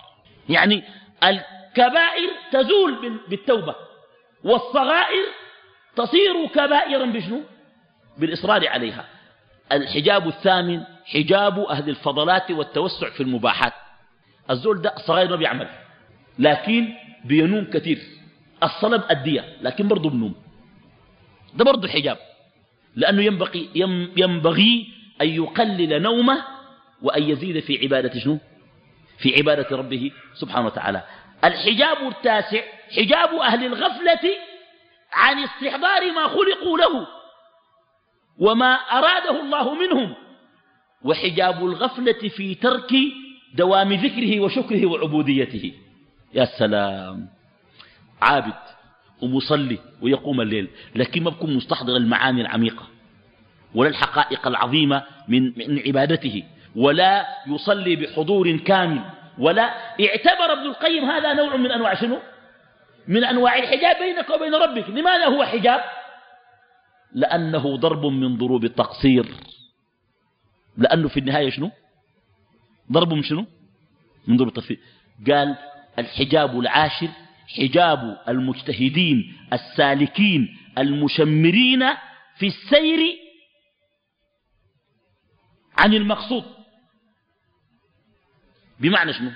يعني الكبائر تزول بالتوبة والصغائر تصير كبائرا بشنو؟ بالإصرار عليها. الحجاب الثامن حجاب أهل الفضلات والتوسع في المباحات. الزول ده صغير ما بيعمل لكن بينوم كثير. الصلب أدية لكن برضه بنوم. ده برضه حجاب. لأنه ينبغي, ينبغي أن يقلل نومه وأن يزيد في عبادة شنو؟ في عبادة ربه سبحانه وتعالى. الحجاب التاسع حجاب أهل الغفلة عن استحضار ما خلقوا له وما أراده الله منهم وحجاب الغفلة في ترك دوام ذكره وشكره وعبوديته. يا سلام. عابد ومصلي ويقوم الليل لكن ما بكون مستحضر المعاني العميقة ولا الحقائق العظيمة من, من عبادته ولا يصلي بحضور كامل ولا اعتبر ابن القيم هذا نوع من أنواع شنو؟ من أنواع الحجاب بينك وبين ربك. لماذا هو حجاب؟ لأنه ضرب من ضروب التقصير. لأنه في النهاية شنو؟ ضرب من شنو؟ من ضروب التقصير. قال الحجاب العاشر حجاب المجتهدين السالكين المشمرين في السير عن المقصود. بمعنى شنو؟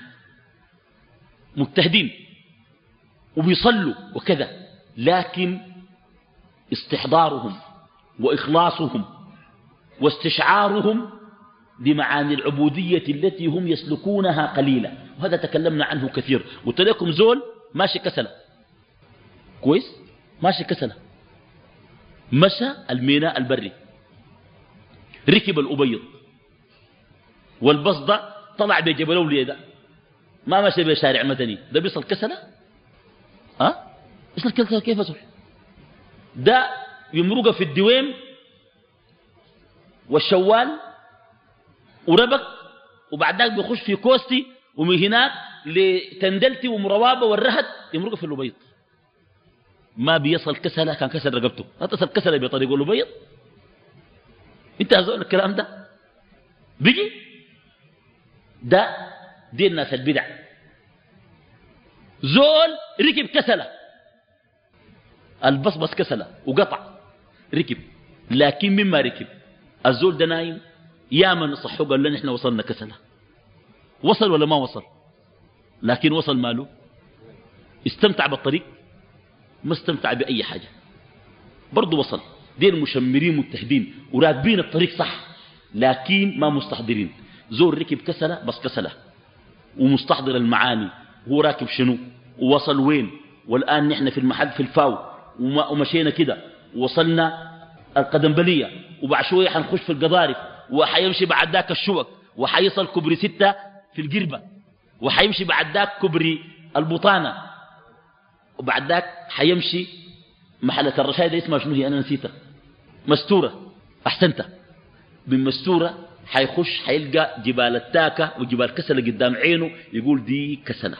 مجتهدين. وبيصلوا وكذا. لكن استحضارهم وإخلاصهم واستشعارهم بمعاني العبودية التي هم يسلكونها قليلا. وهذا تكلمنا عنه كثير. قلت لكم زول ماشي كسلة. كويس؟ ماشي كسلة. مشى الميناء البري. ركب الأبيض. والبص ده طلع بجبل أولياء ده. ما مشى بشارع مدني. ده بيصل كسلة؟ ها؟ بيصل كسلة كيف أصل ده يمرق في الدويم والشوال وربك وبعد ذلك بيخش في كوستي ومن هناك لتندلتي ومروابة والرهد يمرق في الأبيض. ما بيصل كسلة كان كسل رقبته. ما تصل كسلة بطريق الأبيض. انت هزول الكلام ده. بيجي؟ ده دي الناس البدع. زول ركب كسلة. البصبص كسلة وقطع. ركب. لكن مما ركب؟ الزول ده نايم. يا من صحوا قال لنا إحنا وصلنا كسلة. وصل ولا ما وصل؟ لكن وصل ماله. استمتع بالطريق ما استمتع بأي حاجة. برضو وصل. دين المشمرين متحدين وراكبين الطريق صح لكن ما مستحضرين. زور ركب كسلة بس كسلة ومستحضر المعاني. هو راكب شنو؟ ووصل وين؟ والآن نحن في المحل في الفاو ومشينا كده. وصلنا القدنبلية وبعد شوية حنخش في القضارف وحيمشي بعد ذاك الشوك وحيصل كبري ستة في القربة. وحيمشي بعد ذاك كبري البطانة. وبعد ذاك حيمشي محلة الرشايدة اسمها شنو هي؟ أنا نسيتها. مستورة. أحسنت من مستورة حيخش حيلقى جبال التاكة وجبال كسلة قدام عينه يقول دي كسلة.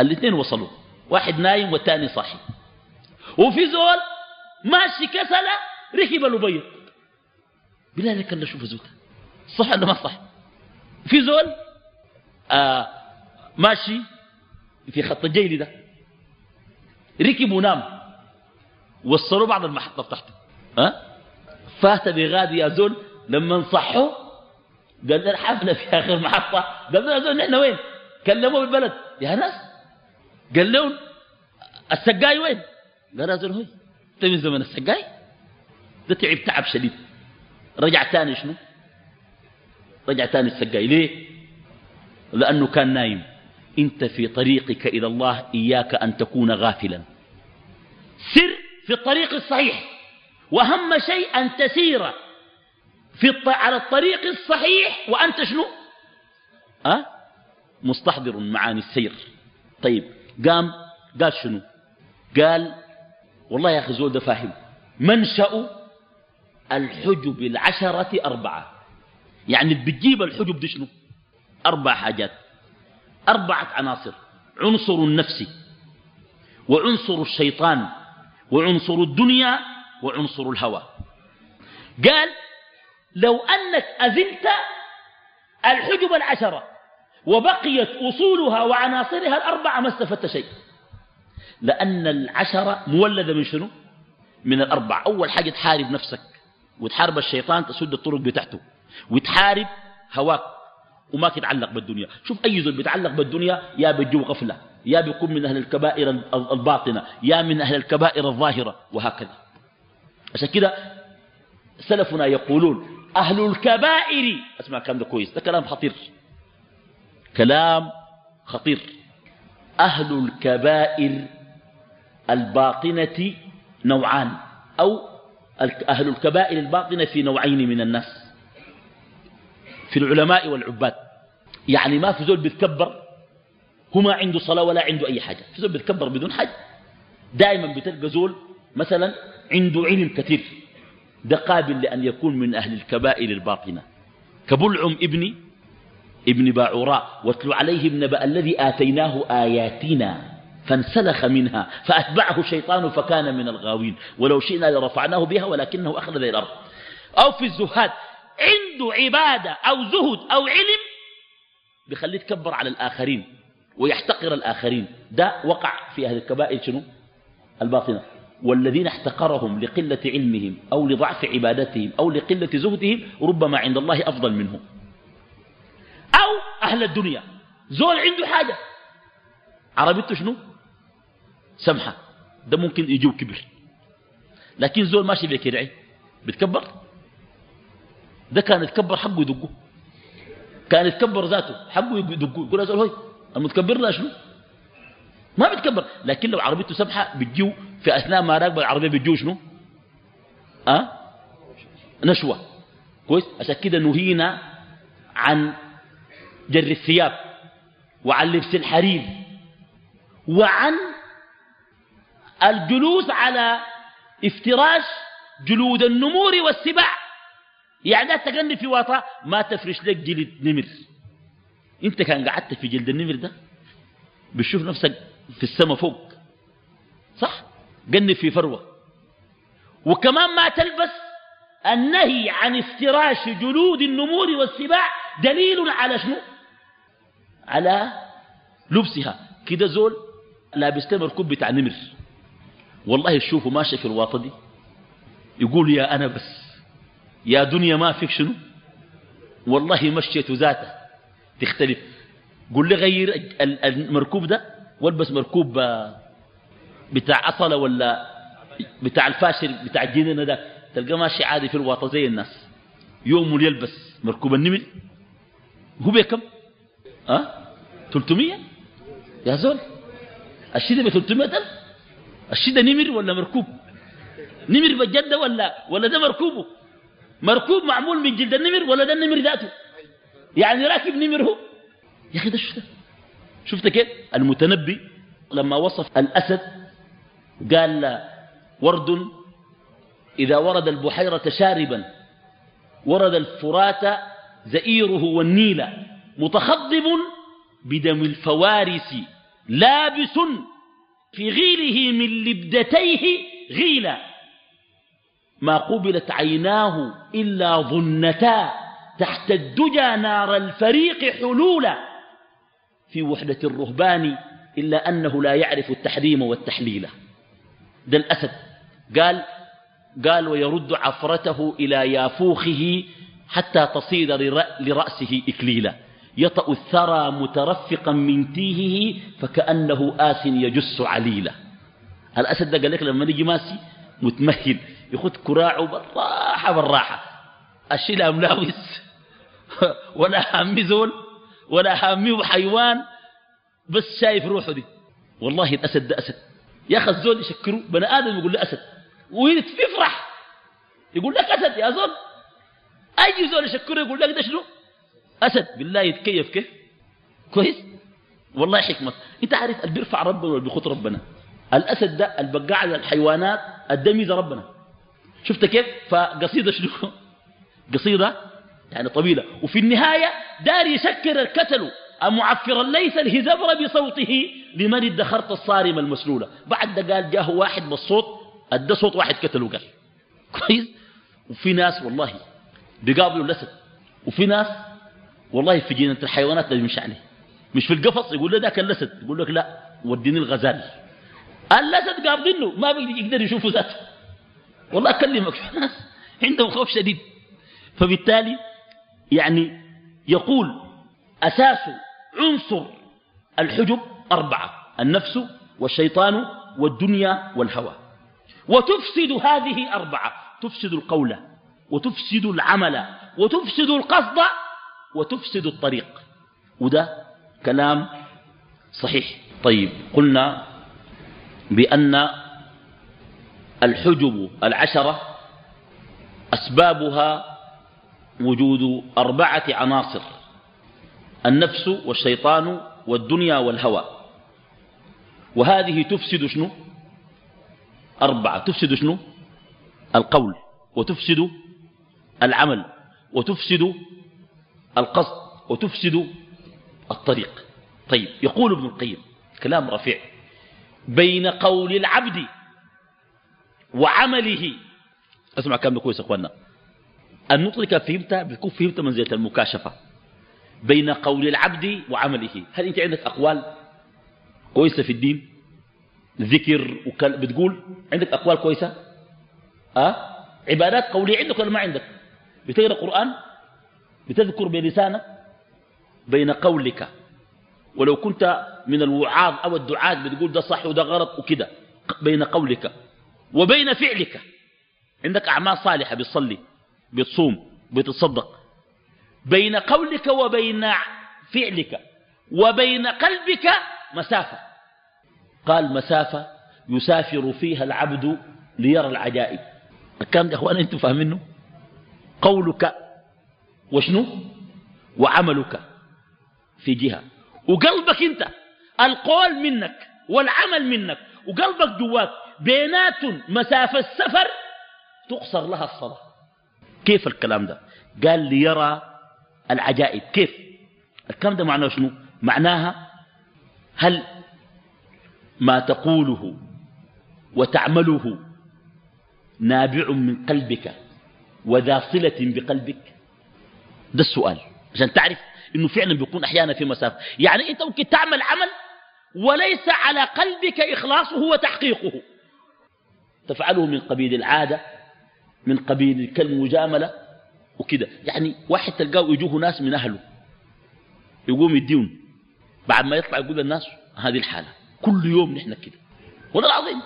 الاثنين وصلوا. واحد نايم والثاني صاحي. وفي زول ماشي كسلة ركب الأبيض بالله لك الله شوف زوته صح ولا ما صح؟ في زول آه ماشي في خط الجيل ده. ركب ونام. وصلوا بعض المحطة بتاعته. ها؟ فات بغادي يا زول. لما صحوا قال لنا حفلة في آخر محطة. قال لنا زول نحن وين؟ كلموا بالبلد. يا ناس. قال لهم السقاي وين؟ قال يا زول هوي. انت من زمن السقاي؟ ده تعب تعب شديد. رجع تاني شنو؟ رجع تاني السقاي. ليه؟ لأنه كان نايم. انت في طريقك إلى الله إياك أن تكون غافلا. سر في الطريق الصحيح. وأهم شيء أن تسير في الط... على الطريق الصحيح. وأنت شنو؟ أه؟ مستحضر معاني السير. طيب قام قال شنو؟ قال والله يا أخي زول ده فاهم. منشأ الحجب العشرة أربعة. يعني بتجيب الحجب دي شنو؟ أربع حاجات. أربعة عناصر. عنصر النفس وعنصر الشيطان وعنصر الدنيا وعنصر الهوى. قال لو أنك أزلت الحجب العشرة وبقيت أصولها وعناصرها الأربعة ما استفدت شيء. لأن العشرة مولدة من شنو؟ من الأربع أول حاجة تحارب نفسك وتحارب الشيطان تسد الطرق بتاعته وتحارب هواك. وما تتعلق بالدنيا. شوف أي زول بيتعلق بالدنيا يا بيجو غفلة يا بيكون من أهل الكبائر الباطنة يا من أهل الكبائر الظاهرة وهكذا. عشان كده سلفنا يقولون أهل الكبائر أسمع كلام ده كويس ده كلام خطير. كلام خطير. أهل الكبائر الباطنة نوعان أو أهل الكبائر الباطنة في نوعين من الناس. في العلماء والعباد. يعني ما في زول بيتكبر هما عنده صلاة ولا عنده أي حاجة. في زول بيتكبر بدون حاجة. دائما بتلقى زول مثلا عنده علم كثير. ده قابل لأن يكون من أهل الكبائر الباطنة. كبلعم ابني ابن باعوراء واتل عليهم نبأ الذي آتيناه آياتنا فانسلخ منها فأتبعه الشيطان فكان من الغاوين. ولو شئنا لرفعناه بها ولكنه أخذ إلى الأرض أو في الزهاد عنده عبادة أو زهد أو علم بخليه يتكبر على الآخرين ويحتقر الآخرين. ده وقع في أهل الكبائر شنو؟ الباطنة. والذين احتقرهم لقلة علمهم أو لضعف عبادتهم أو لقلة زهدهم ربما عند الله أفضل منهم. أو أهل الدنيا. زول عنده حاجة. عربيته شنو؟ سمحة. ده ممكن يجيب كبر. لكن زول ماشي بكرعي بتكبر ده كان يتكبر حقه يدقه. كان يتكبر ذاته حقه يدقه. يقول زول هوي المتكبر لا شنو؟ ما بيتكبر. لكن لو عربيته سمحة بتجيو في أثناء ما راكب العربية بتجيو شنو؟ أه؟ نشوة. كويس؟ عشان كده نهينا عن جر الثياب وعن لبس الحرير وعن الجلوس على افتراش جلود النمور والسباع. يعني لا تغني في واطة ما تفرش لك جلد نمر انت كان قعدت في جلد النمر ده بتشوف نفسك في السماء فوق. صح؟ قنب في فروة. وكمان ما تلبس النهي عن افتراش جلود النمور والسباع دليل على شنو؟ على لبسها. كده زول لابس له مركوب بتاع نمر. والله تشوفه ماشي في الواطة دي. يقول يا أنا بس. يا دنيا ما فيك شنو؟ والله مشيت ذاته. تختلف. قل لي غير المركوب ده والبس مركوب بتاع أصلة ولا بتاع الفاشل بتاع الجنينة ده. تلقى ماشي عادي في الواطة زي الناس. يوم يلبس مركوب النمل. هو بكم؟ أه 300 يا زول. الشيء ب 300 ألف الشيء ده نمر ولا مركوب؟ نمر بجد ولا ولا ده مركوبه؟ مركوب معمول من جلد النمر ولا ده النمر ذاته؟ يعني راكب نمر هو يا أخي ده شفت كيف؟ المتنبي لما وصف الأسد قال ورد إذا ورد البحيرة شاربا ورد الفرات زئيره والنيل متخضب بدم الفوارس لابس في غيله من لبدتيه غيلا. ما قبلت عيناه إلا ظنتا تحت الدجى نار الفريق حلولا. في وحدة الرهبان إلا أنه لا يعرف التحريم والتحليل. ده الأسد قال قال ويرد عفرته إلى يافوخه حتى تصير لرأسه إكليلا. يطأ الثرى مترفقا من تيهه فكأنه آس يجس عليلا. الأسد ده قال لك لما نجي ماسي متمهل يخذ كراعه بالراحة بالراحة. الشيء ملاوس ولا هامي زول ولا هامي حيوان بس شايف روحه دي. والله الأسد ده أسد. يا أخي الزول يشكره بني آدم يقول له أسد. ويفرح يقول لك أسد يا زول. أي زول يشكره يقول لك ده شنو؟ أسد. بالله يتكيف كيف؟ كويس؟ والله حكمة. أنت عارف اللي بيرفع ربنا ولا بيخط ربنا؟ الأسد ده البقاع الحيوانات الدميز ربنا. شفت كيف؟ فقصيدة شنو؟ قصيدة يعني طويلة. وفي النهاية دار يسكر الكتل معفرا ليس الهزبر بصوته لمن ادخرت الصارمة المسلولة. بعد قال جاه واحد بالصوت أدى صوت واحد قتله قال كويس؟ وفي ناس والله بيقابلوا الأسد وفي ناس والله في جنينة الحيوانات اللي يمشي عليه. مش في القفص يقول له ذاك الأسد يقول لك لا وديني الغزال. الأسد قابضينه ما يقدر يشوفه ذاته. والله أكلمك. [laughs] في ناس عندهم خوف شديد. فبالتالي يعني يقول أساس عنصر الحجب أربعة النفس والشيطان والدنيا والهوى. وتفسد هذه أربعة تفسد القول وتفسد العمل وتفسد القصد وتفسد الطريق. وده كلام صحيح. طيب قلنا بأن الحجب العشرة أسبابها وجود أربعة عناصر النفس والشيطان والدنيا والهوى. وهذه تفسد شنو؟ أربعة تفسد شنو؟ القول وتفسد العمل وتفسد القصد وتفسد الطريق. طيب يقول ابن القيم كلام رفيع بين قول العبد وعمله. أسمع كلام كويس يا اخوانا النطق فهمتها بتكون فهمت منزلة المكاشفة بين قول العبد وعمله. هل أنت عندك أقوال كويسة في الدين؟ ذكر وكل بتقول عندك أقوال كويسة؟ أه؟ عبادات قولية عندك ولا ما عندك؟ بتقرأ قرآن؟ بتذكر بلسانك؟ بين قولك. ولو كنت من الوعاظ أو الدعاة بتقول ده صح وده غلط وكده بين قولك. وبين فعلك. عندك أعمال صالحة بتصلي بتصوم بتصدق. بين قولك وبين فعلك وبين قلبك مسافة. قال مسافة يسافر فيها العبد ليرى العجائب. الكلام يا أخوانا أنتم فاهمينه قولك وشنو؟ وعملك في جهة. وقلبك أنت القول منك والعمل منك. وقلبك جواك بينات مسافة السفر تقصر لها الصلاة. كيف الكلام ده؟ قال ليرى العجائب. كيف؟ الكلام ده معناه شنو؟ معناها هل ما تقوله وتعمله نابع من قلبك وذا صلة بقلبك؟ ده السؤال. عشان تعرف إنه فعلا بيكون أحيانا في مسافة. يعني أنت ممكن تعمل عمل وليس على قلبك إخلاصه وتحقيقه. تفعله من قبيل العادة من قبيل كالمجامله وكده. يعني واحد تلقاه يجوه ناس من أهله يقوم يديون بعد ما يطلع يقول للناس هذه الحالة. كل يوم نحن كده. والله العظيم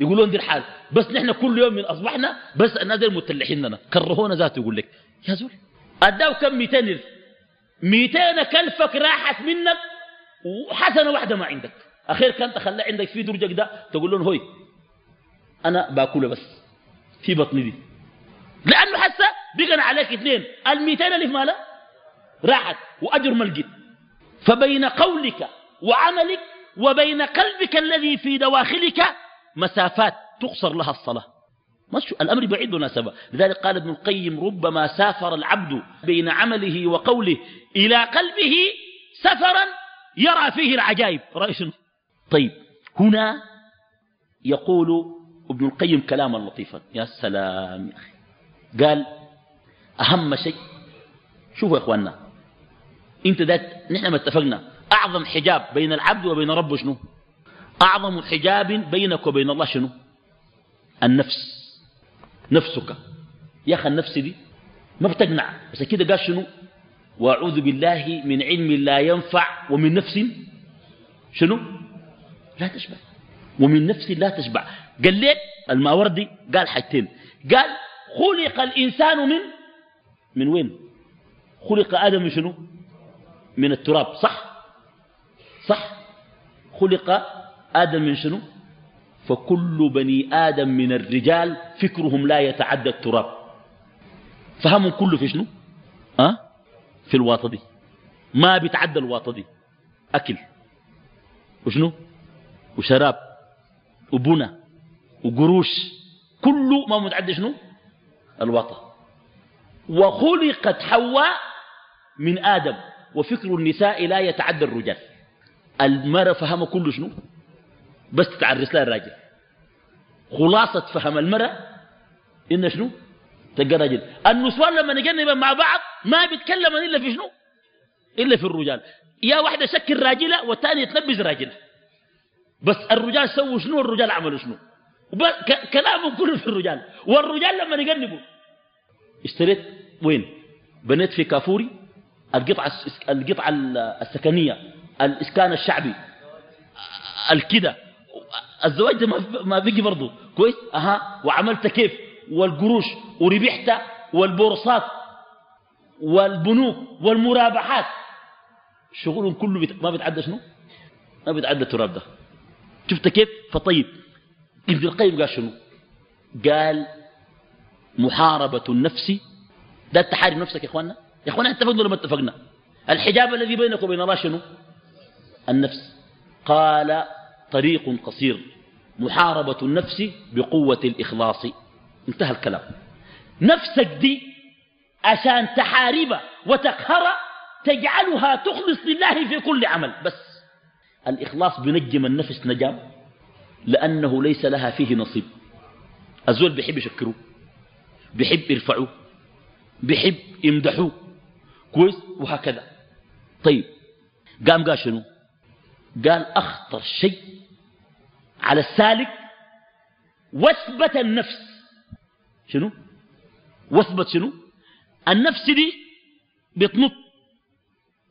يقولون دي الحال بس نحن كل يوم من أصبحنا بس الناس متلحين لنا. كرهونا ذاته يقول لك. يا زول اداو كم 200 200 كلفك راحت منك وحسنة واحدة ما عندك. أخير كانت تخلى عندك في درجك ده تقول لهم هوي أنا باكله بس في بطني دي. لأنه حسه بقنا عليك اثنين. ال 200 اللي في ماله؟ راحت. وأجر ما لقيت فبين قولك وعملك وبين قلبك الذي في دواخلك مسافات تقصر لها الصلاة. مش الأمر بعيد مناسبة لذلك قال ابن القيم ربما سافر العبد بين عمله وقوله إلى قلبه سفرا يرى فيه العجائب. رأي شنو؟ طيب. هنا يقول ابن القيم كلاما لطيفا. يا سلام يا أخي. قال أهم شيء شوفوا يا إخواننا أنت ذات نحن ما اتفقنا أعظم حجاب بين العبد وبين ربه شنو؟ أعظم حجاب بينك وبين الله شنو؟ النفس. نفسك. يا أخي النفس دي ما بتقنع بس كده قال شنو؟ وأعوذ بالله من علم لا ينفع ومن نفس شنو؟ لا تشبع ومن نفس لا تشبع. قال ليه الماوردي قال حاجتين. قال خلق الإنسان من من وين؟ خلق آدم من شنو؟ من التراب. صح؟ صح. خلق آدم من شنو؟ فكل بني آدم من الرجال فكرهم لا يتعدى التراب. فهمهم كله في شنو؟ أه؟ في الواطة دي. ما بيتعدى الواطة دي. أكل. وشنو؟ وشراب. وبنى وقروش كله ما متعدى شنو؟ الواطة وخلقت حواء من آدم وفكر النساء لا يتعدى الرجال. المرأة فهم كله شنو؟ بس تتعرس لها الراجل. خلاصة فهم المرأة إن شنو؟ تلقى راجل النسوان لما نجنب مع بعض ما بيتكلم إلا في شنو؟ إلا في الرجال. يا واحدة شكل راجلة والثانية تلبس راجلة. بس الرجال سووا شنو؟ والرجال عملوا شنو؟ كلامهم كله في الرجال. والرجال لما يجنبوا اشتريت وين؟ بنيت في كافوري القطعة القطعة السكنية الإسكان الشعبي الكده الزواج ما بيجي برضه. كويس؟ أها. وعملت كيف؟ والقروش وربحت والبورصات والبنوك والمرابحات. شغلهم كله. ما بيتعدى شنو؟ ما بيتعدى التراب ده. شفت كيف؟ فطيب. ابن القيم قال شنو؟ قال محاربة النفس. ده تحارب نفسك يا اخوانا يا اخوانا اتفقنا ولا ما اتفقنا؟ الحجاب الذي بينك وبين الله شنو؟ النفس. قال طريق قصير. محاربة النفس بقوة الإخلاص. انتهى الكلام. نفسك دي عشان تحارب وتقهر تجعلها تخلص لله في كل عمل. بس. الإخلاص بنجم النفس نجام لأنه ليس لها فيه نصيب. الزول بيحب يشكروه بيحب يرفعوه بيحب يمدحوه كويس؟ وهكذا. طيب قام قال شنو؟ قال أخطر شيء على السالك وثبة النفس. شنو؟ وثبت شنو؟ النفس دي بتنط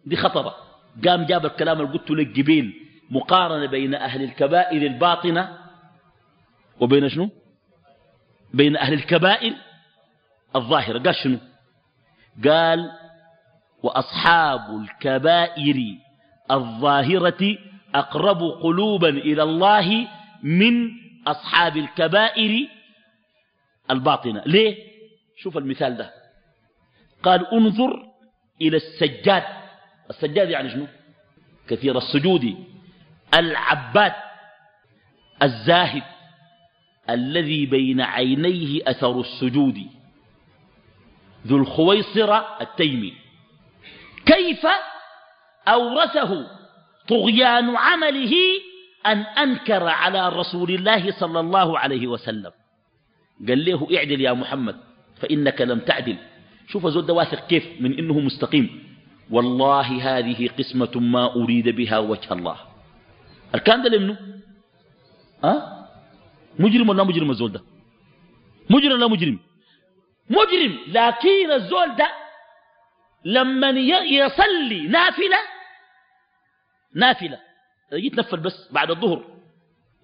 دي خطرة. قام جاب الكلام اللي قلت لك جبيل مقارنة بين أهل الكبائر الباطنة وبين شنو؟ بين أهل الكبائر الظاهرة. قال شنو؟ قال وأصحاب الكبائر الظاهرة أقرب قلوبا إلى الله من أصحاب الكبائر الباطنة. ليه؟ شوف المثال ده. قال انظر إلى السجاد. السجاد يعني شنو؟ كثير السجود. العباد الزاهد الذي بين عينيه أثر السجود ذو الخويصرة التيمي. كيف أورثه طغيان عمله أن أنكر على رسول الله صلى الله عليه وسلم؟ قال له اعدل يا محمد فإنك لم تعدل. شوف زود واثق كيف من إنه مستقيم. والله هذه قسمة ما أريد بها وجه الله. الكلام ده لمنه أه؟ مجرم ولا مجرم الزول ده؟ مجرم ولا مجرم؟ مجرم لكن الزول ده لما يصلي نافلة نافلة. يجي يتنفل بس بعد الظهر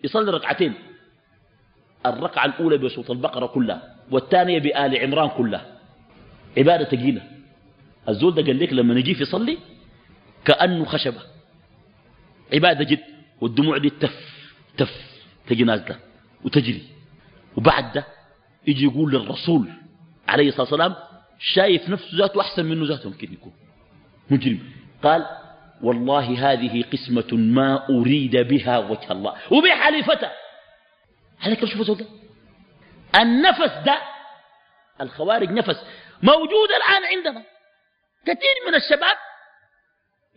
يصلي ركعتين. الركعة الأولى بصوت البقرة كلها والثانية بآل عمران كلها. عبادة ثقيلة الزول ده قال لك لما نجي يصلي كأنه خشبة. عبادة جد. والدموع دي تف تف تجي نازلة وتجري. وبعد ده يجي يقول للرسول عليه الصلاة والسلام شايف نفسه ذاته أحسن منه ذاته ممكن يكون. مجرم. قال والله هذه قسمة ما أريد بها وجه الله. وبحليفته عليك شوف ده النفس ده الخوارج نفس موجود الآن عندنا. كثير من الشباب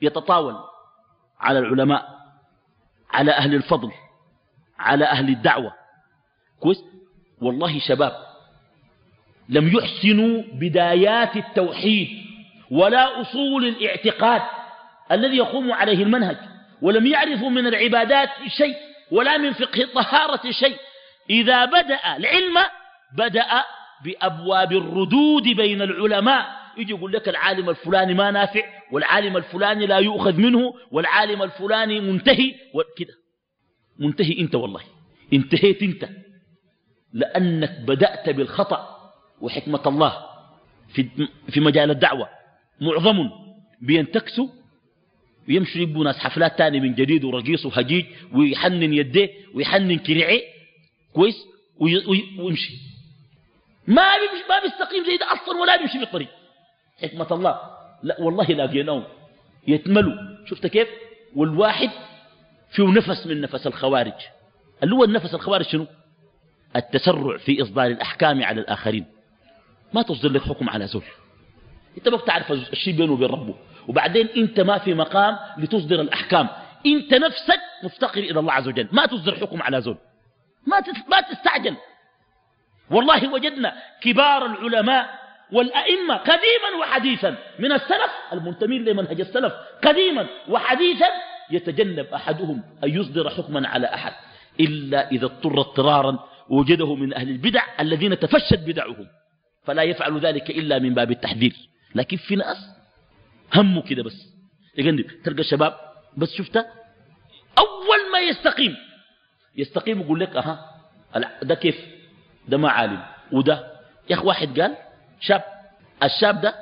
يتطاول على العلماء. على أهل الفضل على أهل الدعوة. كويس؟ والله شباب لم يحسنوا بدايات التوحيد ولا أصول الاعتقاد الذي يقوم عليه المنهج ولم يعرفوا من العبادات شيء ولا من فقه الطهارة شيء. إذا بدأ العلم بدأ بأبواب الردود بين العلماء. يجي يقول لك العالم الفلاني ما نافع والعالم الفلاني لا يؤخذ منه والعالم الفلاني منتهي وكذا منتهي انت والله. انتهيت انت. لأنك بدأت بالخطأ وحكمة الله في, في مجال الدعوة. معظم بينتكسوا ويمشوا يبوا ناس حفلات تاني من جديد ورقيص وهجيج ويحنن يديه ويحنن كرعيه كويس؟ ويمشي. ما بيمشي ما بيستقيم زي ده أصلا ولا بيمشي بالطريق حكمة الله. لا والله لاقيناهم يتملوا. شفت كيف؟ والواحد فيه نفس من نفس الخوارج. اللي هو النفس الخوارج شنو؟ التسرع في إصدار الأحكام على الآخرين. ما تصدر لك حكم على زول أنت ما بتعرف الشيء بينه وبين ربه. وبعدين أنت ما في مقام لتصدر الأحكام. أنت نفسك مفتقر إلى الله عز وجل. ما تصدر حكم على زول ما ما تستعجل. والله وجدنا كبار العلماء والأئمة قديما وحديثا. من السلف المنتمين لمنهج السلف قديما وحديثا يتجنب أحدهم أن يصدر حكما على أحد إلا إذا اضطر اضطرارا وجده من أهل البدع الذين تفشت بدعهم. فلا يفعل ذلك إلا من باب التحذير. لكن في ناس همه كده بس. يجنب تلقى الشباب بس شفته؟ أول ما يستقيم يستقيم ويقول لك أها ده كيف؟ ده ما عالم. وده يا أخي واحد قال شاب. الشاب ده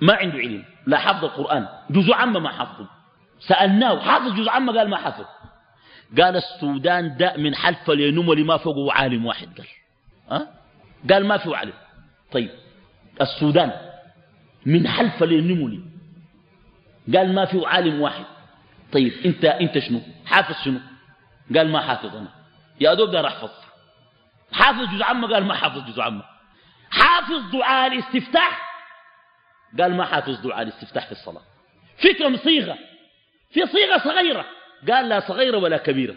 ما عنده علم لا حفظ القرآن. جزء عامة ما حفظه. سألناه حافظ جزء عامة قال ما حفظ. قال السودان ده من حلف لينمو ما فوقه عالم واحد قال. أه؟ قال ما فيه عالم. طيب السودان من حلف لينمو قال ما فيه عالم واحد. طيب انت انت شنو؟ حافظ شنو؟ قال ما حافظ أنا. يا دوب ده احفظ حافظ جزء عامة قال ما حافظ جزء عامة حافظ دعاء الاستفتاح؟ قال ما حافظ دعاء الاستفتاح في الصلاة. في كم صيغة؟ في صيغة صغيرة. قال لا صغيرة ولا كبيرة.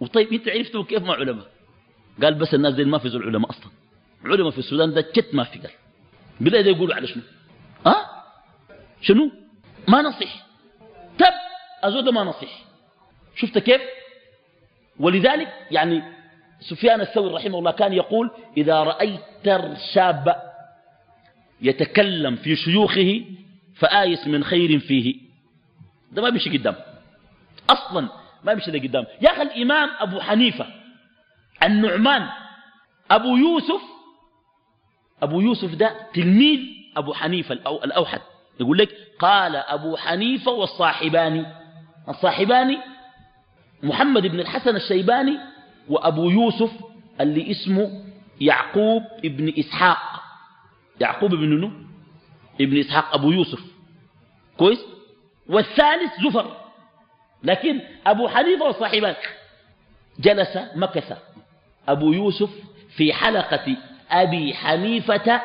وطيب انت عرفتوا كيف مع علماء قال بس الناس دي ما في زول علماء أصلا. علماء في السودان ده جت ما في قال. بلا يقولوا على شنو؟ ها؟ شنو؟ ما نصح تب أزود ما نصح شفت كيف؟ ولذلك يعني سفيان الثوري رحمه الله كان يقول إذا رأيت الشاب يتكلم في شيوخه فآيس من خير فيه. ده ما بيمشي قدام. أصلا ما بيمشي لقدام يا أخي الإمام أبو حنيفة النعمان أبو يوسف أبو يوسف ده تلميذ أبو حنيفة الأوحد. يقول لك قال أبو حنيفة والصاحباني. الصاحباني محمد بن الحسن الشيباني وأبو يوسف اللي اسمه يعقوب ابن إسحاق. يعقوب ابن نو؟ ابن إسحاق أبو يوسف. كويس؟ والثالث زفر. لكن أبو حنيفة وصاحبان جلس مكث. أبو يوسف في حلقة أبي حنيفة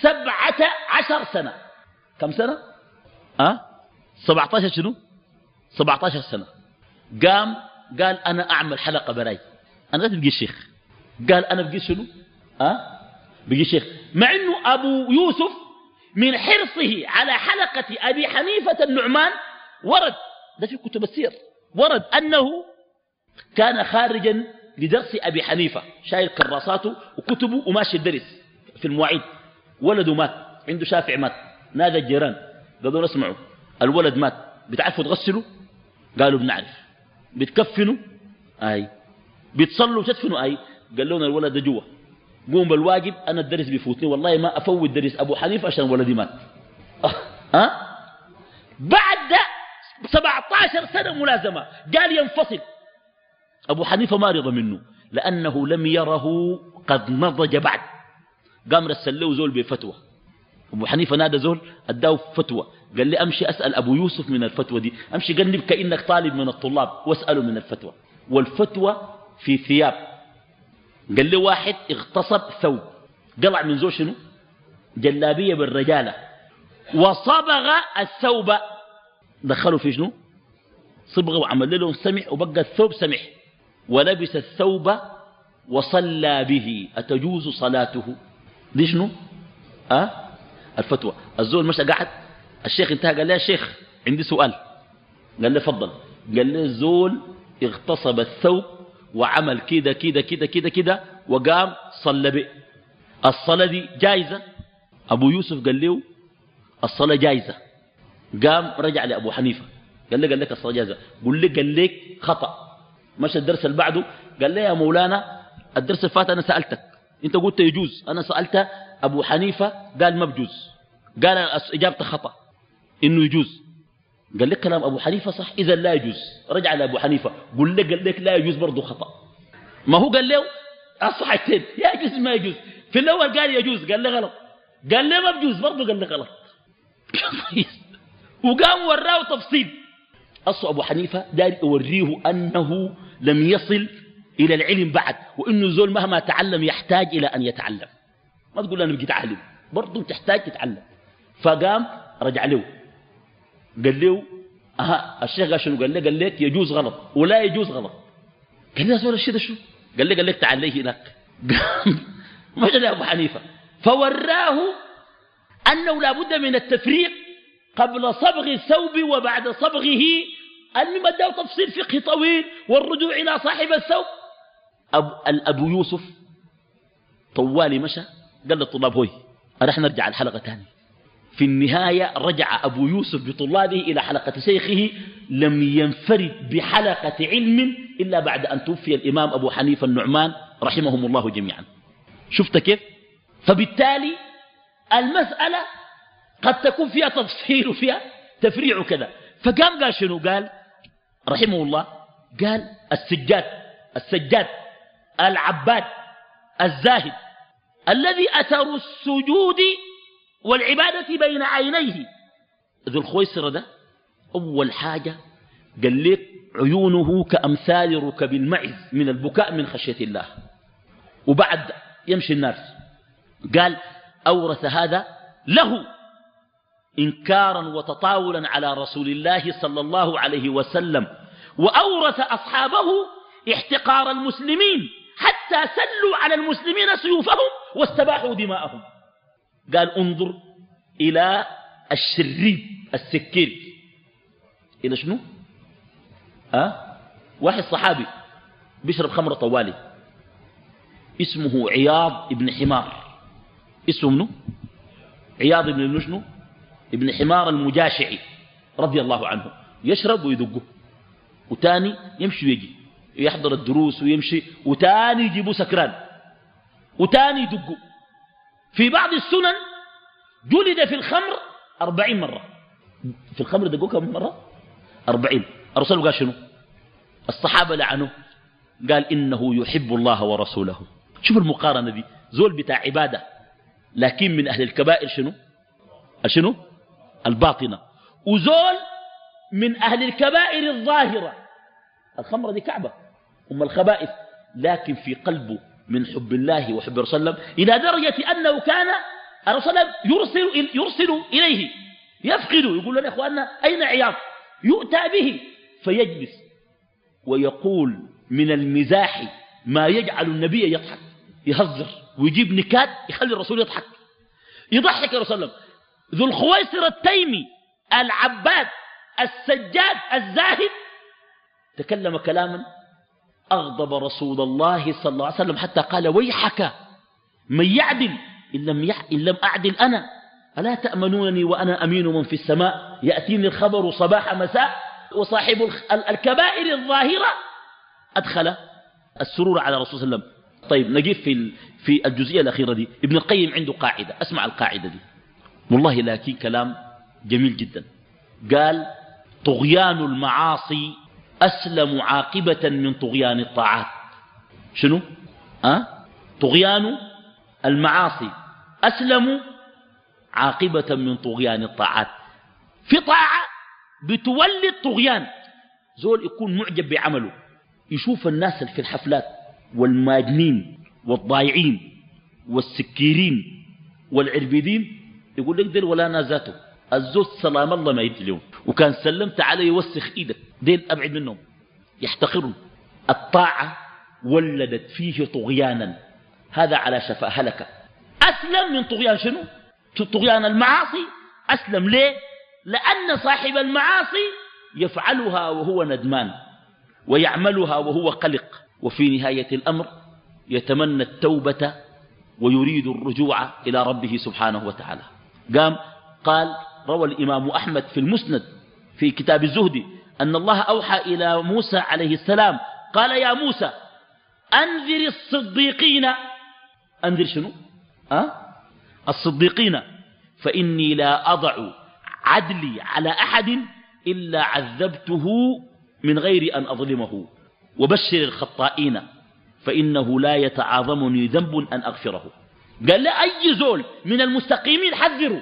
سبعة عشر سنة. كم سنة؟ أه؟ سبعة عشر شنو؟ سبعة عشر سنة. قام قال أنا أعمل حلقة براي. أنا لا تبقي الشيخ قال أنا بقي شنو؟ أه؟ بقي شيخ. مع أنه أبو يوسف من حرصه على حلقة أبي حنيفة النعمان ورد ده في كتب السير ورد أنه كان خارجا لدرس أبي حنيفة شايل كراساته وكتبه وماشي الدرس في المواعيد. ولده مات عنده شافع مات. نادى الجيران. قالوا اسمعوا الولد مات. بتعرفوا تغسلوا؟ قالوا بنعرف. بتكفنوا؟ أي. بتصلوا وتدفنوا أي؟ قال لنا الولد ده جوا. قوم بالواجب أنا الدرس بيفوتني. والله ما أفوت درس أبو حنيفة عشان ولدي مات. ها؟ أه؟ بعد 17 سنة ملازمة. قال ينفصل. أبو حنيفة ما رضى منه لأنه لم يره قد نضج بعد قام رسل له زول بفتوى. أبو حنيفة نادى زول أداه فتوى. قال لي أمشي أسأل أبو يوسف من الفتوى دي. أمشي قلب كأنك طالب من الطلاب واسأله من الفتوى. والفتوى في ثياب. قال لي واحد اغتصب ثوب. قلع من زول شنو؟ جلابية بالرجالة. وصبغ الثوب. دخلوا في شنو؟ صبغه وعمل لهم سمح وبقى الثوب سمح. ولبس الثوب وصلى به. أتجوز صلاته. دي شنو؟ أه؟ الفتوى. الزول مشى قعد. الشيخ انتهى. قال لي يا شيخ عندي سؤال. قال لي فضل قال لي الزول اغتصب الثوب وعمل كده كده كده كده كده وقام صلى به. الصلاة دي جائزة أبو يوسف قال له الصلاة جائزة قام رجع لأبو حنيفة. قال له قال لك الصلاة جائزة قل لي قال لك خطأ. مشى الدرس اللي بعده. قال لي يا مولانا الدرس اللي فات أنا سألتك. أنت قلت يجوز. أنا سألت أبو حنيفة قال ما بجوز. قال إجابته خطأ. إنه يجوز. قال لك كلام أبو حنيفة صح؟ إذا لا يجوز. رجع لأبو حنيفة. قل لك قال لك لا يجوز برضه خطأ. ما هو قال له؟ الصحتين يا يجوز ما يجوز. في الأول قال يجوز. قال له غلط. قال له ما بجوز برضه قال له غلط. [laughs] وقام وراه تفصيل. أصل أبو حنيفة دار يوريه أنه لم يصل إلى العلم بعد وإنه زول مهما تعلم يحتاج إلى أن يتعلم. ما تقول أنا بقيت عالم. برضه تحتاج تتعلم. فقام رجع له. قال له أها الشيخ قال شنو؟ قال له قال لك يجوز غلط ولا يجوز غلط. قال له زول الشيء ده شو قال له قال لك تعال لي هناك. [laughs] مشى لأبو حنيفة. فوراه أنه لا بد من التفريق قبل صبغ الثوب وبعد صبغه. المهم اداه تفصيل فقهي طويل والرجوع إلى صاحب الثوب. أب الأبو يوسف طوالي مشى؟ قال للطلاب هوي أرح نرجع الحلقة تاني في النهاية رجع أبو يوسف بطلابه إلى حلقة شيخه لم ينفرد بحلقة علم إلا بعد أن توفي الإمام أبو حنيفة النعمان رحمهم الله جميعا. شفت كيف؟ فبالتالي المسألة قد تكون فيها تفصيل وفيها تفريع كذا فقام قال شنو؟ قال رحمه الله قال السجاد السجاد العباد الزاهد الذي أثر السجود والعبادة بين عينيه. ذو الخويسر ده أول حاجة قال لك عيونه كأمثال ركب المعز من البكاء من خشية الله. وبعد يمشي الناس. قال أورث هذا له إنكارا وتطاولا على رسول الله صلى الله عليه وسلم. وأورث أصحابه احتقار المسلمين حتى سلوا على المسلمين سيوفهم واستباحوا دماءهم. قال انظر إلى الشريب السكير. إلى شنو؟ أه؟ واحد صحابي بيشرب خمر طوالي. اسمه عياض ابن حمار. اسمه منه عياض ابن شنو؟ ابن حمار المجاشعي رضي الله عنه. يشرب ويدقه. وتاني يمشي ويجي. يحضر الدروس ويمشي. وتاني يجيبه سكران. وتاني يدقه. في بعض السنن جلد في الخمر أربعين مرة. في الخمر دقوه كم مرة؟ أربعين. الرسول قال شنو؟ الصحابة لعنوه. قال إنه يحب الله ورسوله. شوف المقارنة دي. زول بتاع عبادة لكن من أهل الكبائر شنو؟ شنو؟ الباطنة. وزول من أهل الكبائر الظاهرة. الخمرة دي كعبة. أم الخبائث. لكن في قلبه من حب الله وحب رسول الله إلى درجة أنه كان الرسول يرسل, يرسل إليه يفقد يقول لنا إخواننا أين عياض؟ يؤتى به فيجلس ويقول من المزاح ما يجعل النبي يضحك يهزر ويجيب نكات يخلي الرسول يضحك. يضحك الرسول الله ذو الخويصر التيمي العباد السجاد الزاهد تكلم كلاما أغضب رسول الله صلى الله عليه وسلم حتى قال ويحك من يعدل إن لم, يح... إن لم أعدل أنا ألا تأمنونني وأنا أمين من في السماء؟ يأتيني الخبر صباح مساء وصاحب الكبائر الظاهرة أدخل السرور على رسول الله عليه وسلم. طيب نجيب في في الجزئية الأخيرة دي. ابن القيم عنده قاعدة أسمع القاعدة دي. والله لكن كلام جميل جدا. قال طغيان المعاصي أسلم عاقبة من طغيان الطاعات. شنو؟ أه؟ طغيان المعاصي. أسلم عاقبة من طغيان الطاعات. في طاعة بتولد طغيان. زول يكون معجب بعمله. يشوف الناس في الحفلات والماجنين والضايعين والسكيرين والعربيدين يقول لك دير ولا نازاته الزوج سلام الله ما يدي لهم وكان سلمت عليه يوسخ إيدك. دين أبعد منهم. يحتقرون الطاعة ولدت فيه طغيانا. هذا على شفا هلك. أسلم من طغيان شنو؟ طغيان المعاصي. أسلم ليه؟ لأن صاحب المعاصي يفعلها وهو ندمان ويعملها وهو قلق. وفي نهاية الأمر يتمنى التوبة ويريد الرجوع إلى ربه سبحانه وتعالى. قام قال روى الإمام أحمد في المسند في كتاب الزهد أن الله أوحى إلى موسى عليه السلام. قال يا موسى أنذر الصديقين. أنذر شنو؟ أه؟ الصديقين. فإني لا أضع عدلي على أحد إلا عذبته من غير أن أظلمه. وبشر الخطائين فإنه لا يتعاظمني ذنب أن أغفره. قال لا أي زول من المستقيمين حذروا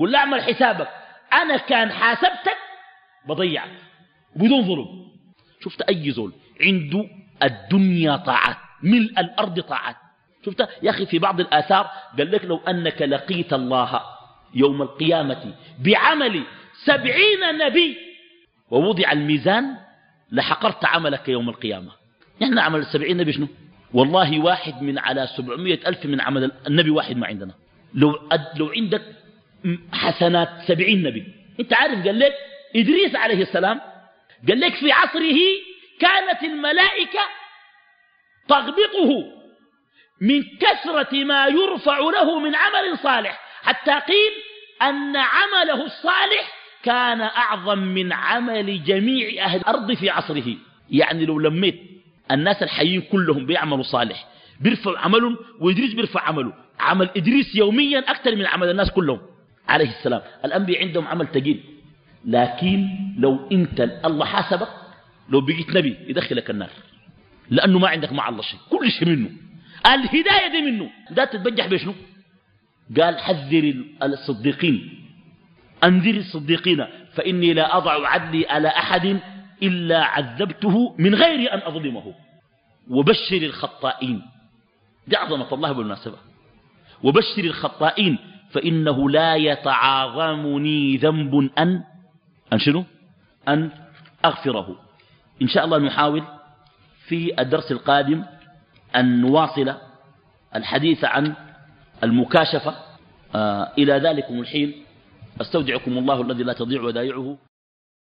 قل له أعمل حسابك. أنا كان حاسبتك بضيعك. بدون ظلم. شفت أي زول عنده الدنيا طاعات ملء الأرض طاعات. شفت؟ يا أخي في بعض الآثار قال لك لو أنك لقيت الله يوم القيامة بعمل سبعين نبي ووضع الميزان لحقرت عملك يوم القيامة. نحن عمل السبعين نبي شنو؟ والله واحد من على سبعمية ألف من عمل النبي واحد ما عندنا. لو, لو عندك حسنات سبعين نبي. أنت عارف قال لك إدريس عليه السلام قال لك في عصره كانت الملائكة تغبطه من كثرة ما يرفع له من عمل صالح حتى قيل أن عمله الصالح كان أعظم من عمل جميع أهل الأرض في عصره. يعني لو لميت الناس الحيين كلهم بيعملوا صالح بيرفع عملهم وإدريس بيرفع عمله. عمل إدريس يوميا أكثر من عمل الناس كلهم. عليه السلام. الأنبياء عندهم عمل تقيل لكن لو أنت الله حاسبك لو بقيت نبي يدخلك النار لأنه ما عندك مع الله شيء كل شيء منه. الهداية دي منه. ده تتبجح بشنو قال حذر الصديقين. أنذر الصديقين. فإني لا أضع عدلي على أحد إلا عذبته من غير أن أظلمه. وبشر الخطائين. دي عظمة الله بالمناسبة. وبشر الخطائين. فإنه لا يتعاظمني ذنب أن أن شنو؟ أن أغفره. إن شاء الله نحاول في الدرس القادم أن نواصل الحديث عن المكاشفة. آه إلى ذلكم الحين. أستودعكم الله الذي لا تضيع ودائعه.